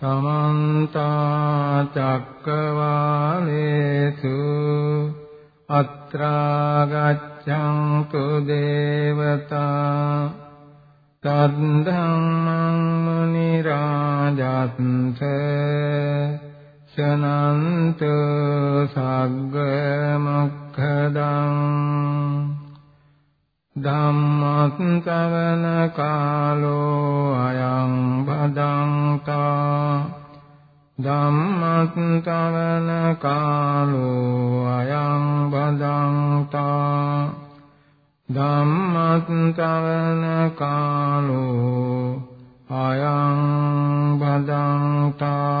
සමන්තා චක්කවාලේසු අත්‍රා ගච්ඡන්තු දේවතා සද්ධම්මං මුනි රාජස්ස සනන්ත සග්ග මොක්ඛදං ධම්මස්සවන කාලෝ අයං භදංතා ධම්මස්සවන කාලෝ අයං භදංතා ධම්මස්සවන කාලෝ අයං භදංතා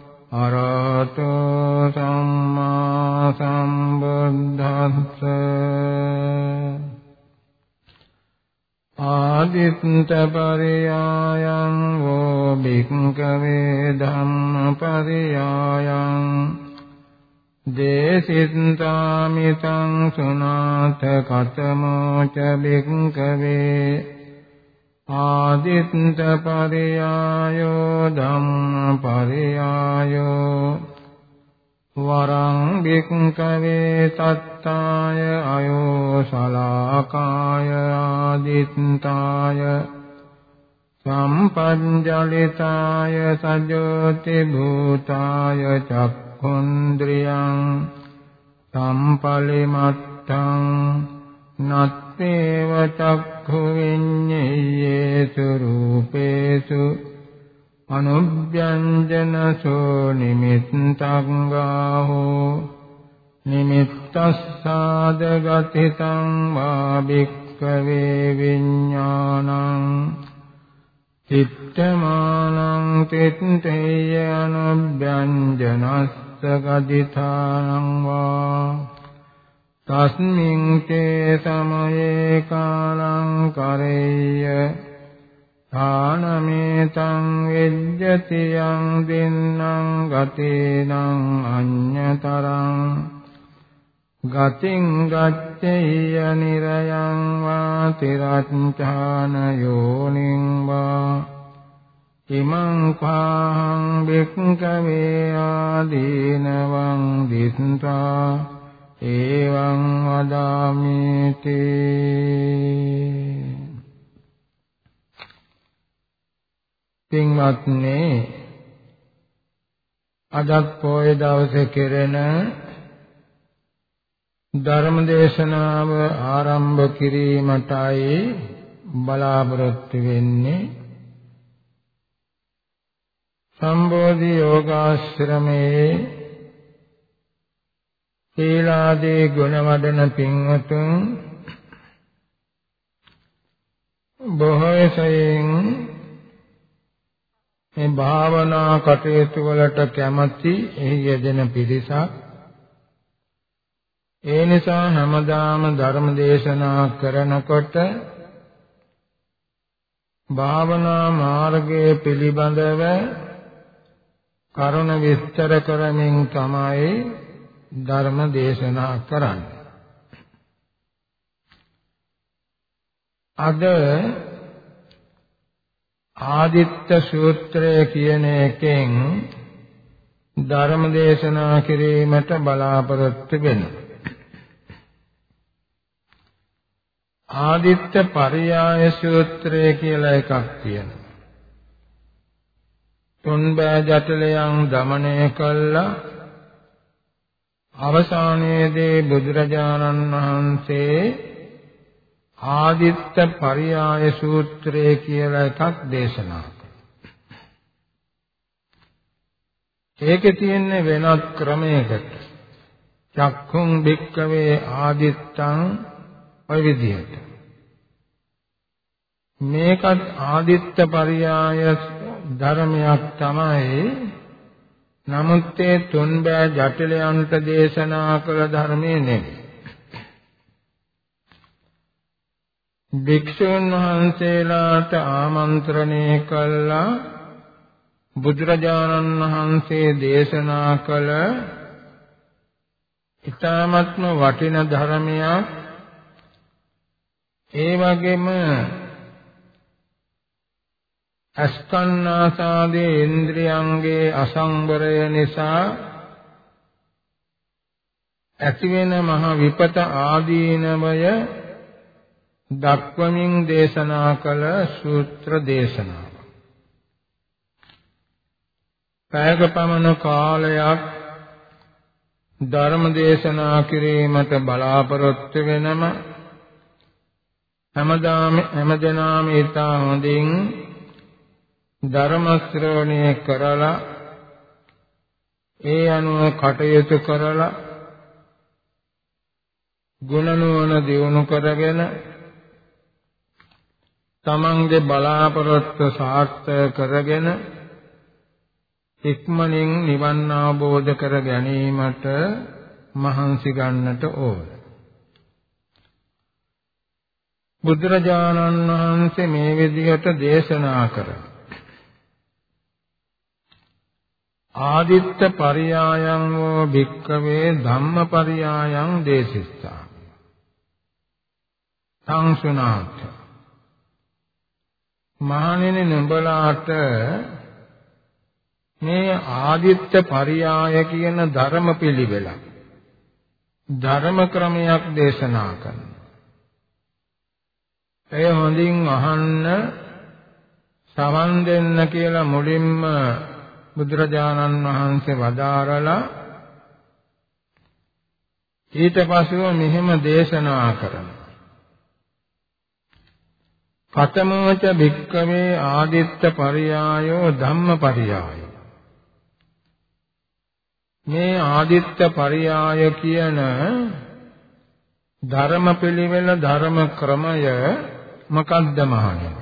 අරහතෝ සම්මා සම්බුද්දස්ස ආදිත්ත පරියායං වෝ භික්ඛවේ ධම්ම පරියායං දේසිතාමිතං සුනාත කතමෝ ච භික්ඛවේ ආදිත්ත පරියායෝ ධම්ම පරියායෝ. වරං බික්කවේ තත්තාය අයෝ සලාකාය ආදිත්තාය. සම්පංජලිතාය සජෝති භූතාය චක්ඛුන්ද්‍රියං සම්පලිමත්තං නත්තේව චක්ඛු විඤ්ඤේයේසු රූපේසු අනුභ්‍යංජනසෝ නිමිත්තං ගාහෝ නිමිත්තස්සාද ගතිතං වා භික්ඛවේ විඥානං චිත්තමානං තිත්තේය අනුභ්‍යංජනස්ස ගදිතානං වා තස්මින් තේ සමයේ කාලං කරෙය්‍ය ථානමේතං විජ්ජති යං දින්නම් ගතේනං අඤ්ඤතරං ගතින් ගච්ඡේය නිරයං වා තිරච්ඡාන යෝනිං වා ඉමං පාහං බික්කවේ ආදීනවං දිස්සා එවං වදාමිති පින්වත්නි අදත් පොය දවසේ කෙරෙන ධර්ම දේශනාව ආරම්භ කිරීමටයි බලාපොරොත්තු වෙන්නේ. සම්බෝධි යෝගාශ්‍රමයේ සීලාදී ගුණ වඩන පින්වතුන් බොහෝ සයෙන් මේ භාවනා කටයුතු වලට කැමැති එහි යෙදෙන පිරිසක්. ඒ නිසා හැමදාම ධර්ම දේශනා කරනකොට භාවනා මාර්ගයේ පිළිබඳව කරුණ විස්තර කරමින් තමයි ධර්ම දේශනා කරන්න. අද ආදිත්ත සූත්‍රය කියන එකෙන් ධර්ම දේශනා කිරීමට බලාපොරොත්තු වෙනවා. ආදිත්ත පරියාය සූත්‍රය කියලා එකක් තියෙනවා. තුන් බෑ ජටලයන් দমনය කළා අවසානයේදී බුදුරජාණන් වහන්සේ ආදිත්ත පරියාය සූත්‍රය කියලා එකක් දේශනා ඒකේ තියෙන වෙනත් ක්‍රමයකට චක්ඛුං භික්කවේ ආදිත්තං ඔය විදිහට. මේකත් ආදිත්ත පරියාය ධර්මයක් තමයි නමුත් ඒ තුන් බෑ ජටිලයන්ට දේශනා කළ ධර්මයේ නෙමෙයි. භික්ෂුන් වහන්සේලාට ආමන්ත්‍රණය කළා බුදුරජාණන් වහන්සේ දේශනා කළ ඊ타ත්ම වටින ධර්මයක් ඒ වගේම අස්කන්නාසාදී ඉන්ද්‍රියංගේ අසංවරය නිසා ඇතිවෙන මහ විපත ආදීනමය දක්වමින් දේශනා කළ සූත්‍ර දේශනාව. පැයක පමණ කාලයක් ධර්ම දේශනා කිරීමට බලාපොරොත්තු වෙනම හැමදාම හැමදෙනාම ඊතා හොඳින් ධර්ම ශ්‍රවණය කරලා ඒ අනුව කටයුතු කරලා ගුණ නුවණ දියුණු කරගෙන තමන්ගේ බලාපොරොත්තු සාර්ථක කරගෙන ඉක්මනින් නිවන් අවබෝධ කර ගැනීමට මහන්සි ගන්නට ඕන. බුදුරජාණන් වහන්සේ මේ විදිහට දේශනා කරා. ආදිත්ත පරියායං වූ භික්කවේ ධම්ම පරියායං දේශිස්සා. සංසුනාත් මහණෙනි නුඹලාට මේ ආදිත්ත පරියාය කියන ධර්ම පිළිවෙල ධර්ම ක්‍රමයක් දේශනා කරනවා. එය හොඳින් අහන්න සමන් දෙන්න කියලා මුලින්ම බුදුරජාණන් වහන්සේ වදාරලා ඊට පස්ව මෙහෙම දේශනා කරනවා. කතමෝච භික්කවේ ආදිත්ත පරියායෝ ධම්ම පරියායෝ මේ ආදිත්ත පරියාය කියන ධර්ම පිළිවෙල ධර්ම ක්‍රමය මොකක්ද මහණෙනි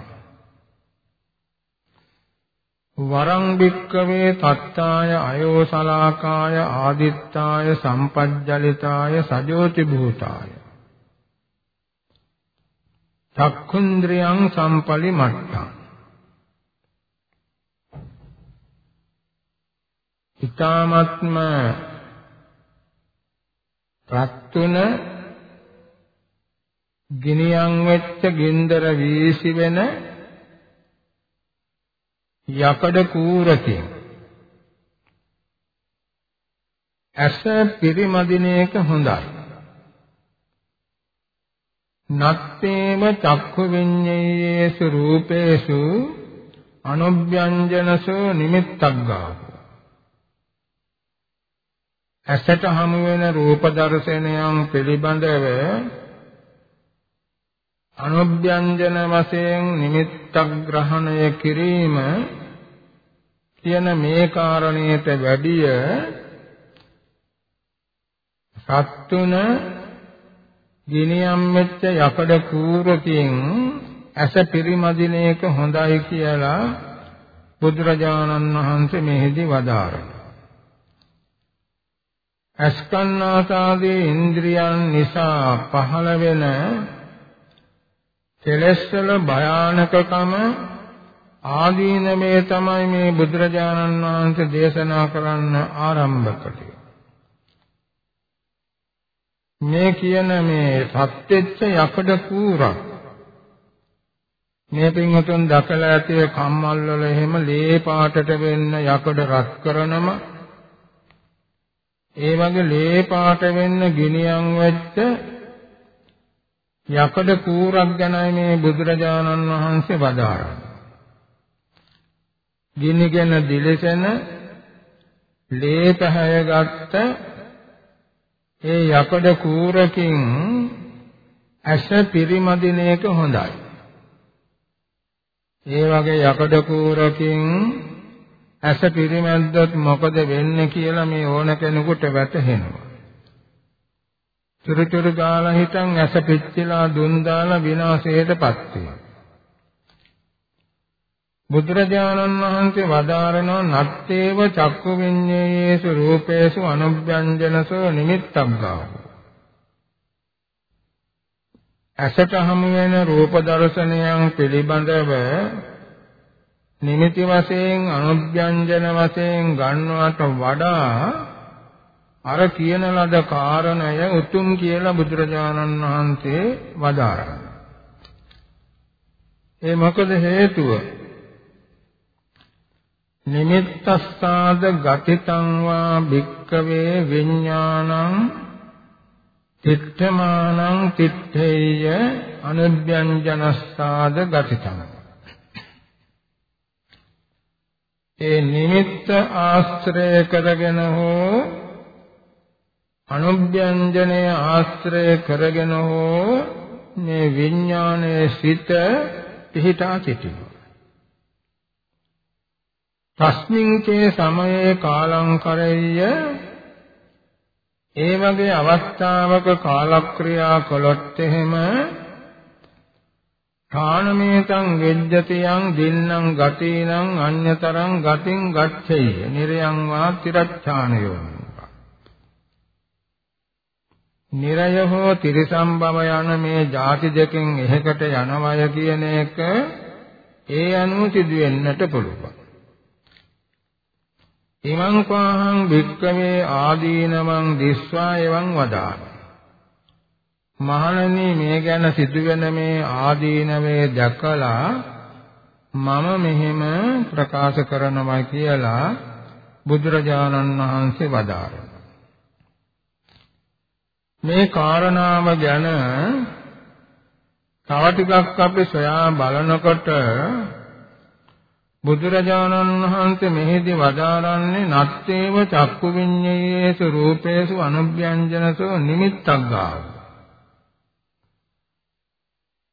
වරං භික්කවේ තත්තාය අයෝසලාකාය ආදිත්තාය සම්පජ්ජලිතාය සජෝති භූතාය. චක්ඛුන්ද්‍රයන් සම්පලි මට්ටම් ඊ타මත්ම රත්තුන ගිනියම් වෙච්ච ගින්දර වීසි වෙන යකඩ කූරකින් ඇස පිරිමදින එක හොඳයි. නත්තේම චක්ඛු විඤ්ඤේයේසු රූපේසු අනුභ්‍යංජනසු නිමිත්තක් ගාව. ඇසට හමු වෙන රූප දර්ශනයන් පිළිබඳව අනුභ්‍යංජන වශයෙන් නිමිත්තක් ග්‍රහණය කිරීම කියන මේ කාරණයට වැඩිය සත්තුන ගිනියම් වෙච්ච යකඩ කූරකින් ඇස පිරිමදින එක හොඳයි කියලා බුදුරජාණන් වහන්සේ මෙහිදී වදාරනවා. අස්කන්නාසාදී ඉන්ද්‍රියන් නිසා පහළ වෙන කෙලෙස්වල භයානකකම ආදීනමේ තමයි මේ බුදුරජාණන් වහන්සේ දේශනා කරන්න ආරම්භ කළේ. මේ කියන මේ සත්‍යෙච්ච යකඩ කූරක් මේ පින්වතුන් දැකලා ඇති කම්මල් වල එහෙම ලේ පාටට වෙන්න යකඩ රත් කරනම ඒ වගේ ලේ පාට වෙන්න ගිනියම් වෙච්ච යකඩ කූරක් ගැනයි මේ බුදුරජාණන් වහන්සේ වදාරන්නේ. ගිනිගෙන දිලසෙන ලේ පැහැයගත්ත ඒ යකඩ කූරකින් ඇස පිරිමදින එක හොඳයි. ඒ වගේ යකඩ කූරකින් ඇස පිරිමැද්දොත් මොකද වෙන්නේ කියලා මේ ඕන කෙනෙකුට වැටහෙනවා. චුරුචුරු ගාලා හිටන් ඇස පිච්චිලා දුන් දාලා විනාශයටපත් වෙනවා. බුදුරජාණන් වහන්සේ වදාරනවා නත්තේව චක්කු විඤ්ඤේයේසු රූපේසු අනුභ්‍යංජනසෝ නිමිත්තක් ගාව. ඇසට හමු වෙන රූප දර්ශනයන් පිළිබඳව නිමිති වශයෙන් අනුභ්‍යංජන වශයෙන් ගන්නවට වඩා අර කියන ලද කාරණය උතුම් කියලා බුදුරජාණන් වහන්සේ වදාරනවා. ඒ මොකද හේතුව? නිමිත්තස්සාද ගතිතං වා භික්කවේ විඥානං තිත්තමානං තිත්තේය අනුභ්‍යංජනස්සාද ගතිතං ඒ නිමිත්ත ආශ්‍රය කරගෙන හෝ අනුභ්‍යංජනය ආශ්‍රය කරගෙන හෝ මේ විඥානයේ සිට පිහිටා සිටිනවා තස්මින් චේ සමයේ කාලංකරෙය්‍ය ඒ වගේ අවස්ථාවක කාලක්‍රියා කළොත් එහෙම ථානමේතං වෙජ්ජතියං දින්නම් ගතිනං අඤ්‍යතරං ගතින් ගච්ඡෙය්‍ය නිරයං වා තිරච්ඡානයෝ නිරය හෝ තිරිසම්බව යන මේ ಜಾති දෙකෙන් එහෙකට යනවය කියන එක ඒ අනුව සිදුවෙන්නට පුළුවන්. ඉමං පාහං භික්කමේ ආදීනමං දිස්වා එවං වදාන මහණනි මේ ගැන සිදුවෙන මේ ආදීනවේ දැකලා මම මෙහෙම ප්‍රකාශ කරනවා කියලා බුදුරජාණන් වහන්සේ වදාළා මේ කාරණාව ගැන තව ටිකක් අපි සොයා බලනකොට බුදුරජාණන් වහන්සේ මෙහිදී වදාරන්නේ නත්තේව චක්කු විඤ්ඤේයේසු රූපේසු අනුභ්‍යංජනසෝ නිමිත්තක් ගාව.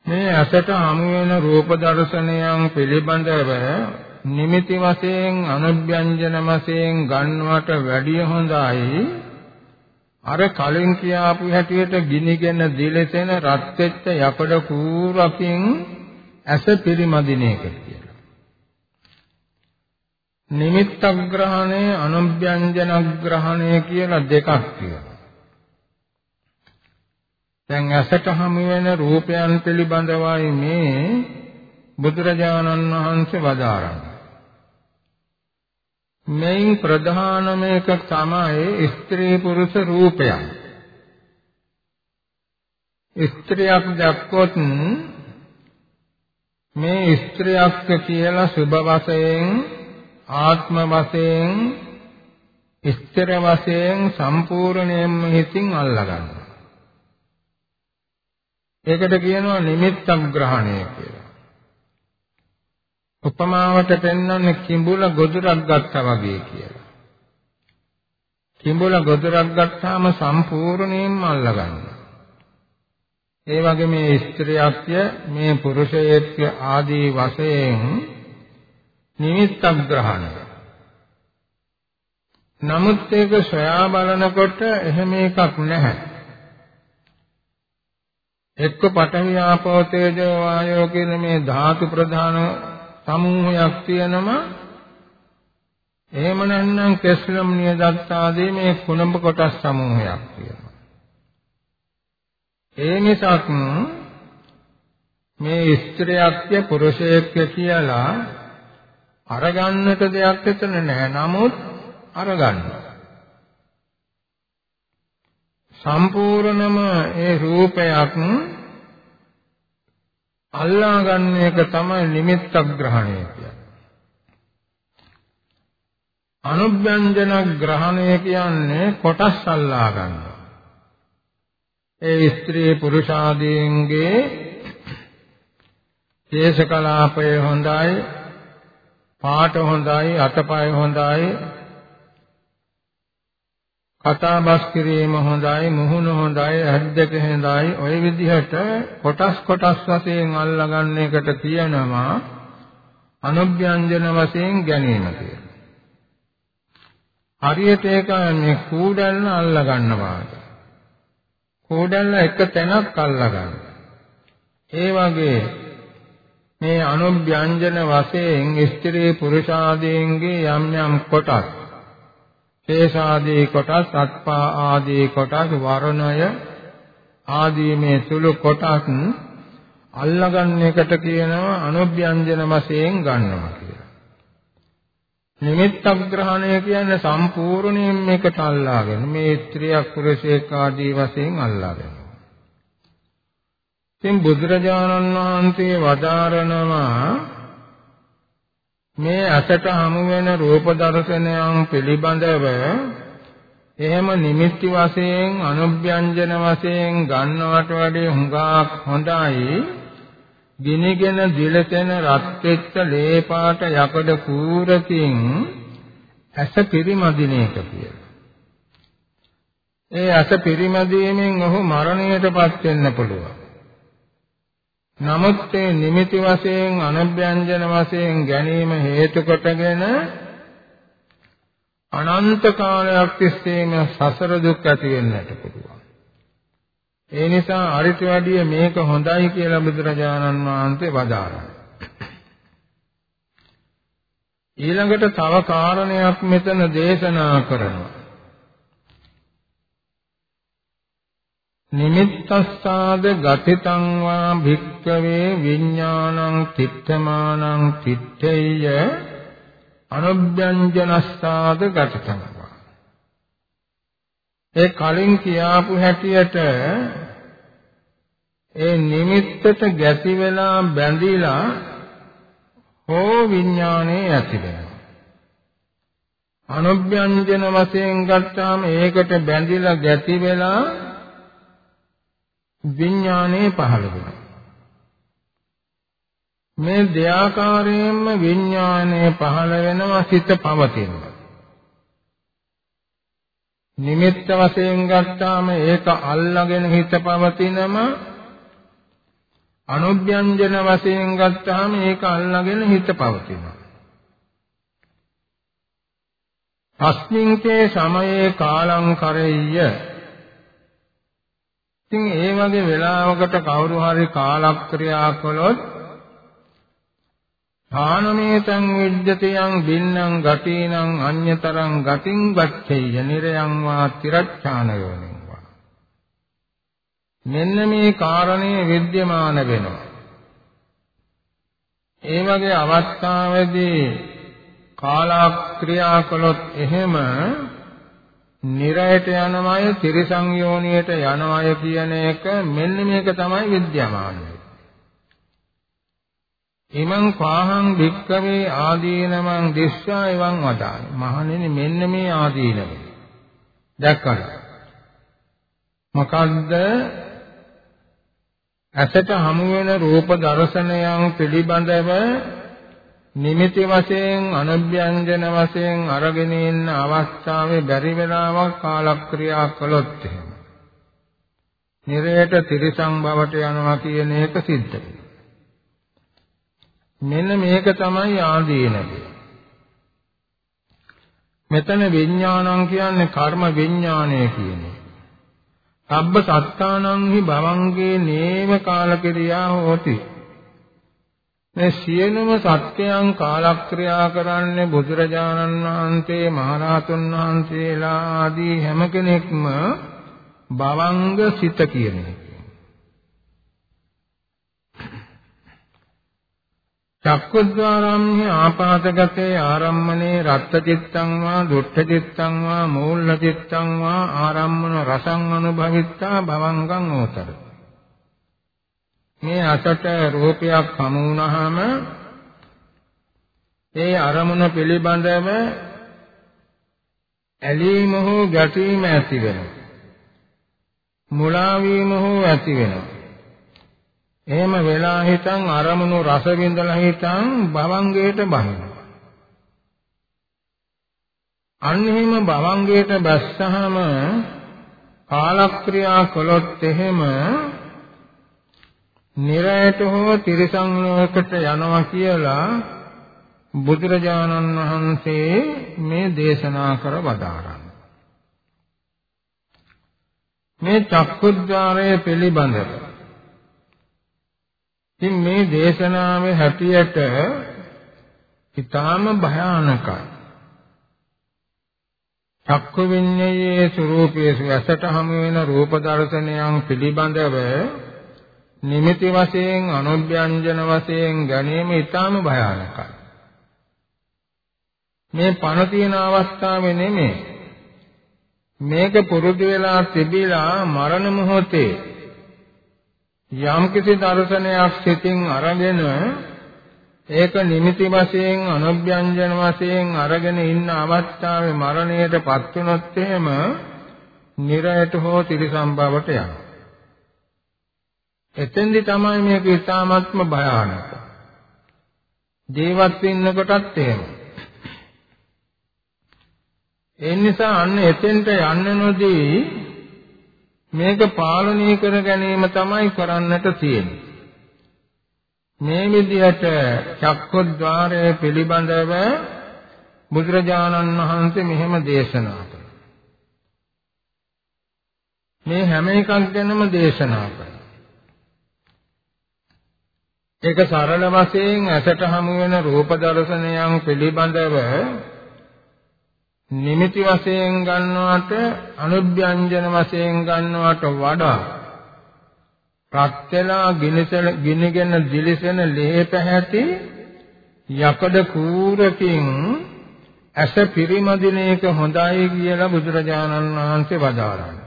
මේ අසට හමු වෙන රූප දර්ශනයන් පිළිබඳව නිමිති වශයෙන් අනුභ්‍යංජන වශයෙන් ගන්නවට වැඩිය හොඳයි අර කලින් කියාපු හැටියට ගිනිගෙන දිලසෙන රත් වෙච්ච යකඩ කූරකින් ඇස පිරිමදින එක කියලා. නිමිත්තග්‍රහණය අනුභ්‍යංජනග්‍රහණය කියලා දෙකක් තියෙනවා. දැන් ඇසට හමු වෙන රූපයන් පිළිබඳවයි මේ බුදුරජාණන් වහන්සේ වදාරන්නේ. මේන් ප්‍රධානම එක තමයි ස්ත්‍රී පුරුෂ රූපයන්. ස්ත්‍රියක් දැක්කොත් මේ ස්ත්‍රියක් කියලා සුභ වශයෙන් ආත්ම වශයෙන් ස්ථිර වශයෙන් සම්පූර්ණයෙන්ම හිතින් අල්ලගන්නවා. ඒකට කියනවා නිමිත්තක් ග්‍රහණය කියලා. උපමාවට පෙන්වන්නේ කිඹුල ගොදුරක් ගත්තා වගේ කියලා. කිඹුල ගොදුරක් ගත්තාම සම්පූර්ණයෙන්ම අල්ලගන්නවා. ඒ වගේ මේ ස්ත්‍රියක්ය මේ පුරුෂයෙක්ය ආදී වශයෙන් නිමිත්තක් ග්‍රහණය. නමුත් ඒක සොයා බලනකොට එහෙම එකක් නැහැ. එක්ක පඨවි ආපෝ තේජෝ වායෝ කියන මේ ධාතු ප්‍රධාන සමූහයක් තියෙනම එහෙම නැත්නම් කෙස්ලම් නියදත් ආදී මේ කුණඹ කොටස් සමූහයක් තියෙනවා. ඒ නිසා මේ ස්ත්‍රියක්ය පුරුෂයෙක්ය කියලා අරගන්නට දෙයක් එතන නැහැ. නමුත් අරගන්න. සම්පූර්ණම ඒ රූපයක් අල්ලා ගන්න එක තමයි නිමිත්තක් ග්‍රහණය කියන්නේ. අනුභ්‍යංජන ග්‍රහණය කියන්නේ කොටස් අල්ලා ගන්නවා. ඒ ස්ත්‍රී පුරුෂාදීන්ගේ කේශ කලාපය හොඳයි පාට හොඳයි අතපය හොඳයි කතා බස් කිරීම හොඳයි මුහුණ හොඳයි ඇද්දක හොඳයි ওই විදිහට කොටස් කොටස් වශයෙන් අල්ලගන්න එකට කියනවා අනුභ්‍යංජන වශයෙන් ගැනීම කියලා. හරියට ඒක මේ කූඩල්න අල්ලගන්නවා. කූඩල්න එක තැනක් අල්ලගන්න. ඒ වගේ මේ අනුභ්‍යංජන වශයෙන් ස්ත්‍රී පුරුෂාදීන්ගේ යම් යම් කොටස් ශේෂාදී කොටස් සත්පා ආදී කොටස් වර්ණය ආදී මේ සුළු කොටස් අල්ලගන්න එකට කියනවා අනුභ්‍යංජන වශයෙන් ගන්නවා කියලා. නිමිත්තග්‍රහණය කියන්නේ සම්පූර්ණයෙන් මේකට අල්ලාගෙන මේ ස්ත්‍රියක් පුරුෂයෙක් ආදී වශයෙන් අල්ලාගෙන. ඉතින් බුදුරජාණන් වහන්සේ වදාරනවා මේ අසට හමු වෙන රූප දර්ශනයන් පිළිබඳව එහෙම නිමිති වශයෙන් අනුභ්‍යංජන වශයෙන් ගන්නවට වඩා හුඟක් හොඳයි ගිනිගෙන දිලතෙන රත් වෙච්ච ලේ පාට යකඩ කූරකින් ඇස පිරිමදින එක කියලා. ඒ ඇස පිරිමදීමෙන් ඔහු මරණයටපත් වෙන්න පුළුවන්. නමුත් ඒ නිමිති වශයෙන් අනභ්‍යංජන වශයෙන් ගැනීම හේතු කොටගෙන අනන්ත කාලයක් තිස්සේම සසර දුක් ඇති වෙන්නට පුළුවන්. ඒ නිසා අරිට වැඩිය මේක හොඳයි කියලා බුදුරජාණන් වහන්සේ වදාළා. ඊළඟට තව කාරණයක් මෙතන දේශනා කරනවා. නිමිත්තස්සාද ගතිතං වා භික්ඛවේ විඥානං තිත්තමානං තිත්තේය අනුභ්‍යංජනස්සාද ගතිතං වා. ඒ කලින් කියාපු හැටියට ඒ නිමිත්තට ගැති වෙලා බැඳිලා හෝ විඥානේ ඇති වෙනවා. අනුභ්‍යංජන වශයෙන් ගත්තාම ඒකට බැඳිලා ගැති වෙලා විඥානයේ පහළ වෙනවා. මේ දෙආකාරයෙන්ම විඥානයේ පහළ වෙනවා සිත පවතිනවා. නිමිත්ත වශයෙන් ගත්තාම ඒක අල්ලාගෙන හිත පවතිනම අනුභ්‍යංජන වශයෙන් ගත්තාම ඒක අල්ලාගෙන හිත පවතිනවා. අස්මින්කේ සමයේ කාලං කරෙය්‍ය ඉතින් ඒ වගේ වෙලාවකට කවුරු හරි කාලක්‍රියා කළොත් ආනමේතං විද්‍යතියං බින්නම් ගතිනං අඤ්‍යතරං ගතින් ගච්ඡේය නිරයං වා තිරච්ඡාන යෝනිං වා. මෙන්න මේ කාරණේ විද්‍යමාන වෙනවා. ඒ වගේ අවස්ථාවේදී කාලක්‍රියා කළොත් එහෙම නිරයට යනවය තිරිසං යෝනියට යනවය කියන එක මෙන්න මේක තමයි විද්‍යාමාන ඉමං කාහං භික්කවේ ආදීනමං දිස්සා එවං වදාන මහණෙනි මෙන්න මේ ආදීනම. දැක්කද? මොකද්ද? ඇසට හමු වෙන රූප දර්ශනයන් පිළිබඳව නිමිති වශයෙන් අනභ්‍යංජන වශයෙන් අරගෙන ඉන්න අවස්ථාවේ බැරි වෙලාවක් කාලක්‍රියා කළොත් එහෙම. නිරයට තිරිසං බවට යනවා කියන එක සිද්ධ මෙන්න මේක තමයි ආදීනක මෙතන විඥානං කියන්නේ කර්ම විඥානය කියන්නේ. සබ්බ සත්තානං හි භවංගේ නේව කාලකිරියා හෝති. මේ සියලුම සත්‍යයන් කාලක්‍රියා කරන්නේ බුදුරජාණන් වහන්සේ මහරහතුන් වහන්සේලා ආදී හැම කෙනෙක්ම භවංග සිත කියන එක. චක්කුද්්වාරම්හි ආපාතගතේ ආරම්මනේ රත්ත්‍චිත්තං වා දුට්ඨචිත්තං වා මූල්ලචිත්තං වා ආරම්මන රසං අනුභවිත්තා භවංගං ඕතරති මේ අසට රූපයක් හමු වුණාම ඒ අරමුණ පිළිබඳව ඇලීම හෝ ගැටීම ඇති වෙනවා. මුලා වීම හෝ ඇති වෙනවා. එහෙම වෙලා හිටන් අරමුණු රස විඳලා හිටන් භවංගයට බහිනවා. අන්න එහෙම භවංගයට බැස්සහම කාලක්‍රියා කළොත් එහෙම නිරයට හෝ තිරිසන් ලෝකයට යනවා කියලා බුදුරජාණන් වහන්සේ මේ දේශනා කර වදාරන මේ චක්කුද්්වාරය පිළිබඳව ඉතින් මේ දේශනාවේ හැටියට ඊටාම භයානකයි. චක්කු විඤ්ඤයේ ස්වરૂපයේ ඇසට හමු වෙන රූප දර්ශනයන් පිළිබඳව නිමිති වශයෙන් අනුභ්‍යංජන වශයෙන් ගැනීම ඊටාම භයානකයි. මේ පණ තියෙන අවස්ථාවේ නෙමෙයි. මේක පුරුදු වෙලා තිබිලා මරණ මොහොතේ යම්කිසි දර්ශනයක් සිතින් අරගෙන ඒක නිමිති වශයෙන් අනුභ්‍යංජන වශයෙන් අරගෙන ඉන්න අවස්ථාවේ මරණයටපත් වුණොත් එහෙම නිරයට හෝ ත්‍රිසම්භවට යනවා. එතෙන්දි තමයි මේක ඉතාමත්ම භයානක. ජීවත් වෙන්න කොටත් එහෙම. ඒ නිසා අන්න එතෙන්ට යන්න නොදී මේක පාලනය කර ගැනීම තමයි කරන්නට තියෙන්නේ. මේ විදිහට චක්කොද්්වාරය පිළිබඳව බුදුරජාණන් වහන්සේ මෙහෙම දේශනා කළා. මේ හැම එකක් ගැනම දේශනා කළා. ඒක සරල වශයෙන් ඇසට හමු වෙන රූප දර්ශනයන් පිළිබඳව නිමිති වශයෙන් ගන්නවට අනුභ්‍යංජන වශයෙන් ගන්නවට වඩා රත් වෙලා ගිනිසල ගිනිගෙන දිලිසෙන ලේ පැහැති යකඩ කූරකින් ඇස පිරිමදින එක හොඳයි කියලා බුදුරජාණන් වහන්සේ වදාළා.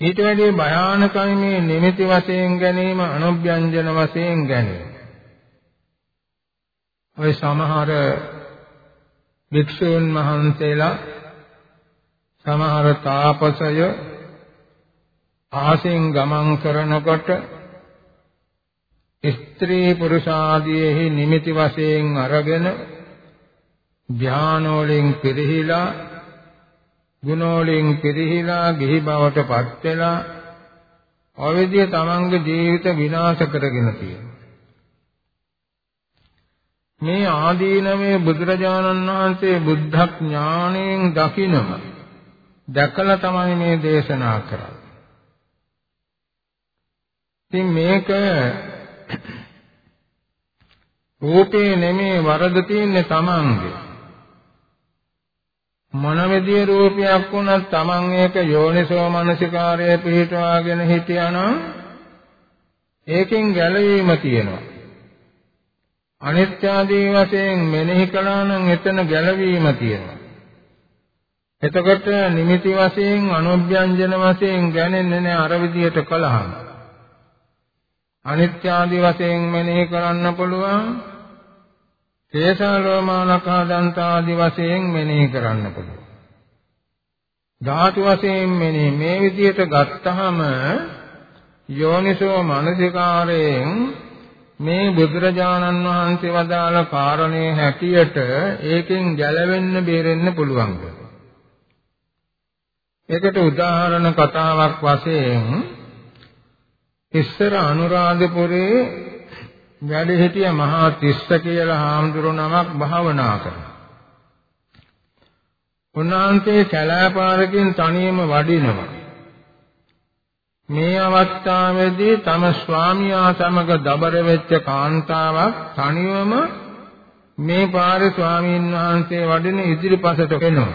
ඊට වැඩි භයානකයි මේ නිමිති වශයෙන් ගැනීම අනුභ්‍යංජන වශයෙන් ගැනීම. ඔය සමහර වික්ෂූන් වහන්සේලා සමහර තාපසය ආසෙන් ගමන් කරනකොට ස්ත්‍රී පුරුෂ ආදීෙහි නිමිති වශයෙන් අරගෙන ධානෝලින් පිරිහිලා ගුණෝලින් පිරිහිලා ගිහි බවට පත් වෙලා අවිද්‍ය තමන්ගේ ජීවිත විනාශ කරගෙන තියෙනවා මේ ආදීනමේ බුදුරජාණන් වහන්සේ බුද්ධ ඥාණයෙන් දකිනම දැකලා තමයි මේ දේශනා කරන්නේ ඉතින් මේක රූපේ නෙමේ වරද තියෙන්නේ තමන්ගේ. මොන විදිය රූපයක් වුණත් තමන් ඒක යෝනිසෝ මනසිකාරයේ පිහිටවාගෙන හිටියානම් ඒකෙන් ගැලවීම තියෙනවා. අනිත්‍ය ආදී වශයෙන් මෙනෙහි කළා නම් එතන ගැලවීම තියෙනවා. එතකොට නිමිති වශයෙන් අනුභ්‍යංජන වශයෙන් ගැනෙන්නේ නැහැ අර විදියට කළාම. අනිත්‍ය ආදී වශයෙන් මෙනෙහි කරන්න පුළුවන්. කේසාලෝමානකා දන්ත ආදී වශයෙන් මෙනෙහි කරන්න පුළුවන්. ධාතු වශයෙන් මෙනෙහි මේ විදිහට ගත්තහම යෝනිසෝ මනසිකාරයෙන් මේ බුදුරජාණන් වහන්සේ වදාළ කාරණේ හැටියට ඒකෙන් ගැලවෙන්න බේරෙන්න පුළුවන්. ඒකට උදාහරණ කතාවක් වශයෙන් ඉස්සර අනුරාධපුරේ වැඩ සිටිය මහා තිස්ස කියලා හාමුදුරුවෝ නමක් භාවනා කරා. උන්වහන්සේ කැලෑපාරකින් තනියම වඩිනවා. මේ අවස්ථාවේදී තම ස්වාමියා සමග දබර වෙච්ච කාන්තාවක් තනියම මේ පාරේ ස්වාමීන් වහන්සේ වඩින ඉදිරිපසට එනවා.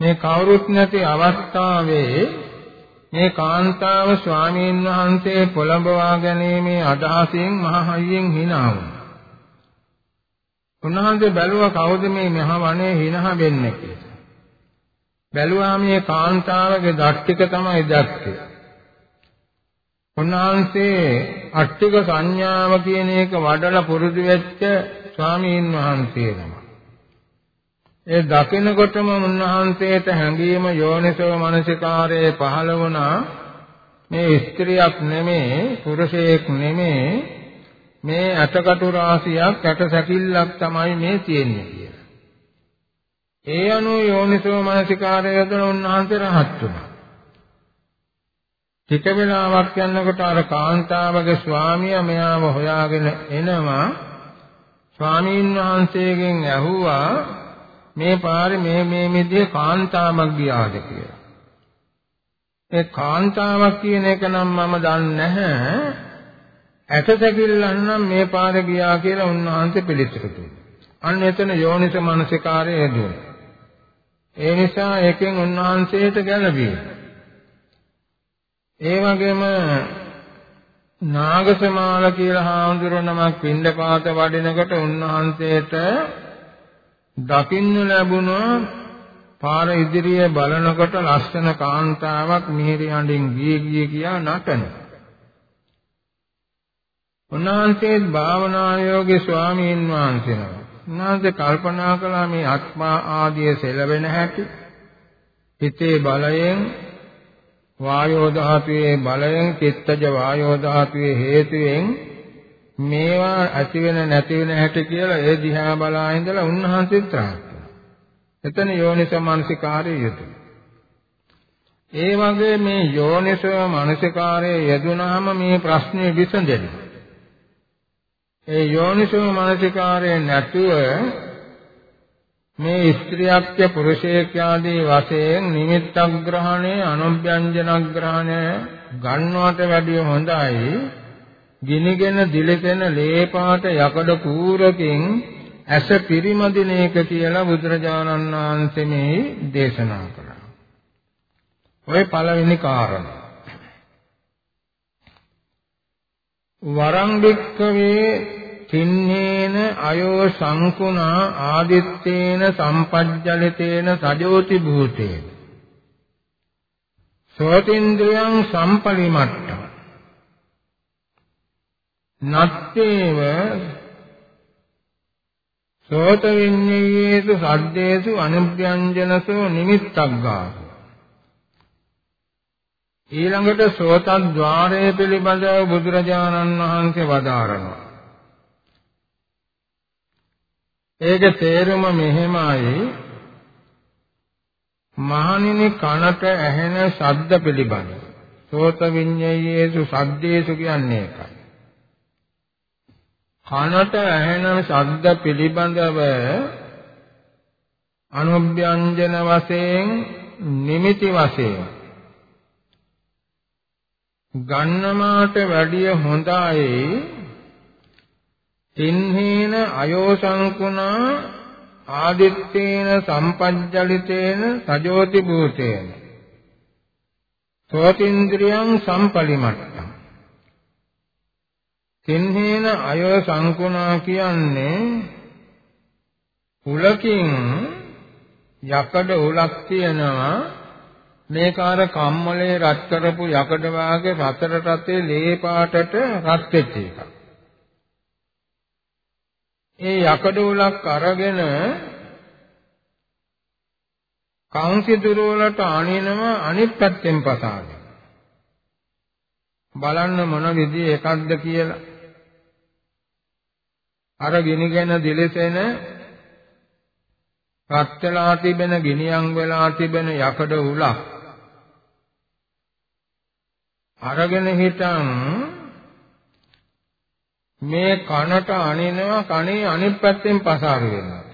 මේ කවුරුත් නැති අවස්ථාවේ මේ කාන්තාව ස්වාමීන් වහන්සේ පොළඹවා ගැනීමේ අදහසින් මහ හයියෙන් hina වුණා. උන්වහන්සේ බැලුවා කවුද මේ මහ වනේ hina වෙන්නේ කියලා. බැලුවා මේ කාන්තාවගේ දට්ටික තමයි දැක්කේ. උන්වහන්සේ අට්ටික සංඥාව කියන එක වඩලා පුරුදු වෙච්ච ස්වාමීන් වහන්සේ නමක්. ඒ දකිනකොටම උන්වහන්සේට හැඟීම යෝනිසව මනසිකාරයේ පහළ වුණා මේ ස්ත්‍රියක් නෙමේ පුරුෂයෙක් නෙමේ මේ අටකටු රාශියක් ඇට සැකිල්ලක් තමයි මේ තියෙන්නේ කියලා. ඒ අනුව යෝනිසව මනසිකාරය යොදන උන්වහන්සේ රහත් වුණා. ටික වෙලාවක් යනකොට අර කාන්තාවගේ ස්වාමියා මෙයාව හොයාගෙන එනවා ස්වාමීන් වහන්සේගෙන් ඇහුවා මේ පාරේ මේ මේ මිදියේ කාන්තාවක් ගියාද කියලා. ඒ කාන්තාවක් කියන එක නම් මම දන්නේ නැහැ. ඇටසැකිල්ලන් නම් මේ පාර ගියා කියලා උන්වහන්සේ පිළිතුරු දුන්නා. අන්න එතන යෝනිස මනසිකාරය යෙදුණා. ඒ නිසා ඒකෙන් උන්වහන්සේට ගැළපී. ඒ වගේම නාගසමාල කියලා හාමුදුරුවෝ නමක් පින්දපාත වඩිනකොට උන්වහන්සේට දකින්න ලැබුණා පාර ඉදිරියේ බලනකොට ලස්සන කාන්තාවක් මිහිරි හඬින් ගියේ ගියේ කියා නටන. උන්වහන්සේ භාවනා යෝගී ස්වාමීන් වහන්සේ නම. උන්වහන්සේ කල්පනා කළා මේ ආත්මා ආදී සෙලවෙන හැටි හිතේ බලයෙන් වායෝ ධාතුවේ බලයෙන් චිත්තජ වායෝ ධාතුවේ හේතුවෙන් මේවා ඇති වෙන නැති වෙන හැටි කියලා ඒ දිහා බලා ඉඳලා උන්වහන්සේ ත්‍රාක් එතන යෝනිසෝ මානසිකාරය යෙදුන. ඒ වගේ මේ යෝනිසෝ මානසිකාරයේ යෙදුනහම මේ ප්‍රශ්නේ විසඳෙනවා. ඒ යෝනිසෝ මානසිකාරය නැතුව මේ ස්ත්‍රියක්ය පුරුෂයෙක් ආදී වශයෙන් නිමිත්තක් ග්‍රහණය අනුභ්‍යංජන ග්‍රහණය ගන්නවට වැඩිය හොඳයි ගිනිගෙන දිලසෙන ලේපාට යකඩ කූරකින් ඇස පිරිමදින එක කියලා බුදුරජාණන් වහන්සේ මේ දේශනා කළා. ඔය පළවෙනි කාරණා. වරං වික්කවේ තින්නේන අයෝ සංකුණා ආදිත්තේන සම්පජ්ජලිතේන සජෝති භූතේන සෝතින්ද්‍රයන් සම්පලිමට්ඨ නත්තේව සෝත විඤ්ඤේයේසු සද්දේසු අනුභ්‍යංජනසෝ නිමිත්තක් ගාසු ඊළඟට සෝතද්්වාරය පිළිබඳව බුදුරජාණන් වහන්සේ වදාරනවා. ඒක තේරුම මෙහෙමයි. මහණෙනි කනට ඇහෙන ශබ්ද පිළිබඳ සෝත විඤ්ඤේයේසු සද්දේසු කියන්නේ ඒකයි. කනට ඇහෙන ශබ්ද පිළිබඳව අනුභ්‍යංජන වශයෙන් නිමිති වශයෙන් ගන්නමාට වැඩිය හොඳයි. තින්හේන අයෝසංකුණා ආදිත්තේන සම්පජ්ජලිතේන සජෝති භූතේන සෝතින්ද්‍රියං සම්පලිමට්ඨං තින්හේන අය සංකුණා කියන්නේ උලකින් යකඩ උලක් තියෙනවා. මේක අර කම්මලේ රත් කරපු යකඩ වාගේ රතර රතේ ලේ පාටට රත් වෙච්ච එකක්. ඒ යකඩ උලක් අරගෙන කංශිදුර වලට අනිනව අනිත් පැත්තෙන් පසාගෙන. බලන්න මොන විදිහේ එකක්ද කියලා. අර ගිනිගෙන දිලසෙන රත් වෙලා තිබෙන ගිනියම් වෙලා තිබෙන යකඩ උලක් අරගෙන හිටන් මේ කනට අනිනවා කනේ අනිත් පැත්තෙන් පසාරු වෙනවා.